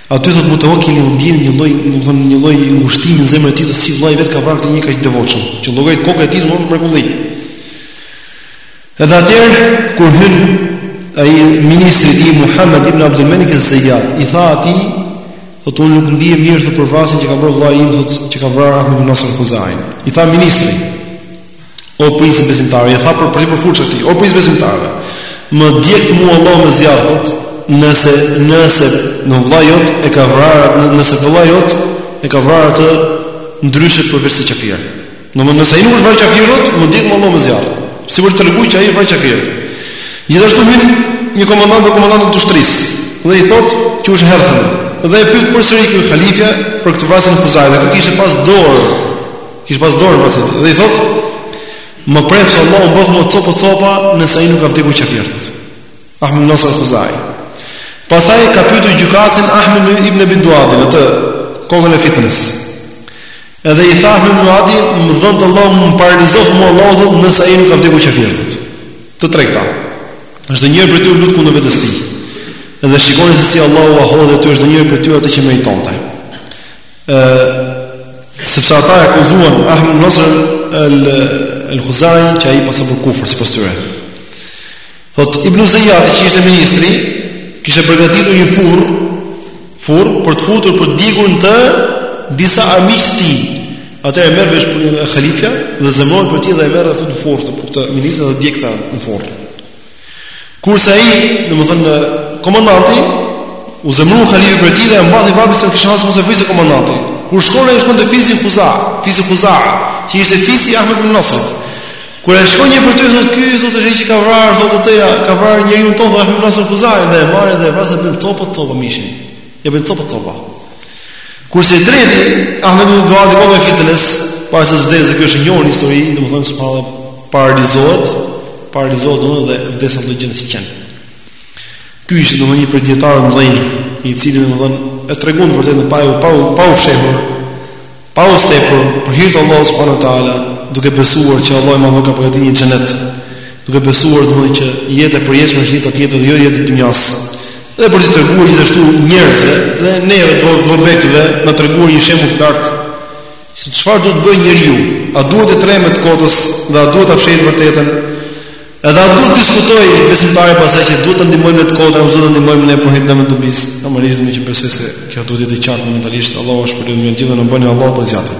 Aty thotë Mutawakkili ndjen një lloj, domethënë një lloj ngushtimi në zemrën e tij se si vëllai i vet ka vrarë këtë njeri kaq të devotshëm, që llogarit kokën e tij domethënë mrekulli. Edhe atëherë kur hyn ai ministri i tij Muhammed ibn Abdul Malik al-Zayyat, i tha atij, thotë unë nuk ndihem mirë për vrasjen që ka bërë vëllai im thotë që ka vrarë Ahmed ibn Nasr al-Khuzai. I tha ministri, O prijës i besimtarëve, i tha për përhipur furçës këtij, o prijës i besimtarëve, më djegtë mua Allah me zjarr, thotë, nëse, nëse, në vla jot e ka vrarë, në, nëse vla jot e ka vrarë atë ndryshe përveçse qafir. Domethënë nëse ai nuk është vrarë qafir, thotë, më djegtë mua Allah me zjarr. Si për të treguar që ai u vra qafir. Gjithashtu hyn një komandant prej komandantëve të ushtrisë, dhe i thotë që është Herthema. Dhe e pyet përsëri këtë khalifja për këtë vrasjen e Khuzait, dhe ky kish pas dorë Kish pas dorën pas sot. Dhe i thot, më preftë Allahu, më bëftë copa copa nëse ai nuk ka vdekur qafir, thotë. Ahmed ibn Nasr Khuzai. Pastaj ka pyetur gjykatësin Ahmed ibn Abi Duad atë kokën e fitnës. Edhe i tha Ahmed ibn Duadi, më dhëntë Allahu, më paralizoftë Allahu thotë nëse ai nuk ka vdekur qafir, thotë. Të tre këta. Çdonjëri prej tyre u lut kundër vetes tij. Edhe shikoni se si Allahu e goditi çdonjërin prej tyre atë që meritonte. ë sepse ata e akuzuan Ahmed Nasr el el Khuzai që ai pat bërë kufër sipas tyre. Thot Ibn Zayyati që ishte ministri, kishte përgatitur një furr, furr për të futur për të djegur disa armiq të tij. Atëherë e merr vesh punën khalifja dhe zemrohet prej tij dhe e merr e fut në furr po këtë ministër dhe e djeg atë në furr. Kurse ai, domethënë komandanti, u zemërua khalifi prej tij dhe ia mbathi vrapit se kishte hall se mos e vriste komandanti. Kur shkon ai shkon te fisi Khuza, fisi Khuza, që ishte fisi Ahmed ibn Nasrit. Kur ai shkon një prej tyre thotë ky thotë është ai që ka vrarë thotë atë, ja, ka vrarë njeriun tonë Ahmed ibn Nasr Khuzain dhe e marrin dhe e vrasin, bëjnë copa copa mishin. Ja bëjnë copa copa. Kurse i treti, Ahmed ibn Duad kokë e fitnes, para se të vdesë, dhe kjo është e njohur në histori, domethënë se para paralizohet, paralizohet domethënë dhe vdes atë gjendje si qen. Ky ishte domethënë një prej dijetarëve të mëdhenj, i cili domethënë e tregon të vërtetën pa pa pa u fshehur Pa u stepur për hir të Allahut subhanahu wa taala, duke besuar që Allahu i Madhëruar ka përgatitur një xhenet, duke besuar domethënë që jeta e përjetshme është jeta tjetër dhe jo jeta e dynjas. Dhe për të treguar gjithashtu njerëzve dhe neve të vobektëve na treguar një shembull të qartë se çfarë duhet të bëjë njeriu, a duhet t'i trembet të kotës dhe a duhet ta fshehë të vërtetën? Edhe a duhet të diskutojë besimtari pastaj që duhet ta ndihmojmë ne të kotën, apo duhet të ndihmojmë ne për hir të dobisë. Normalisht që besoj se kjo duhet të jetë e qartë momentalisht, Allahu ju shpërbleftë të gjithëve, na bëni hallall për zgjatje.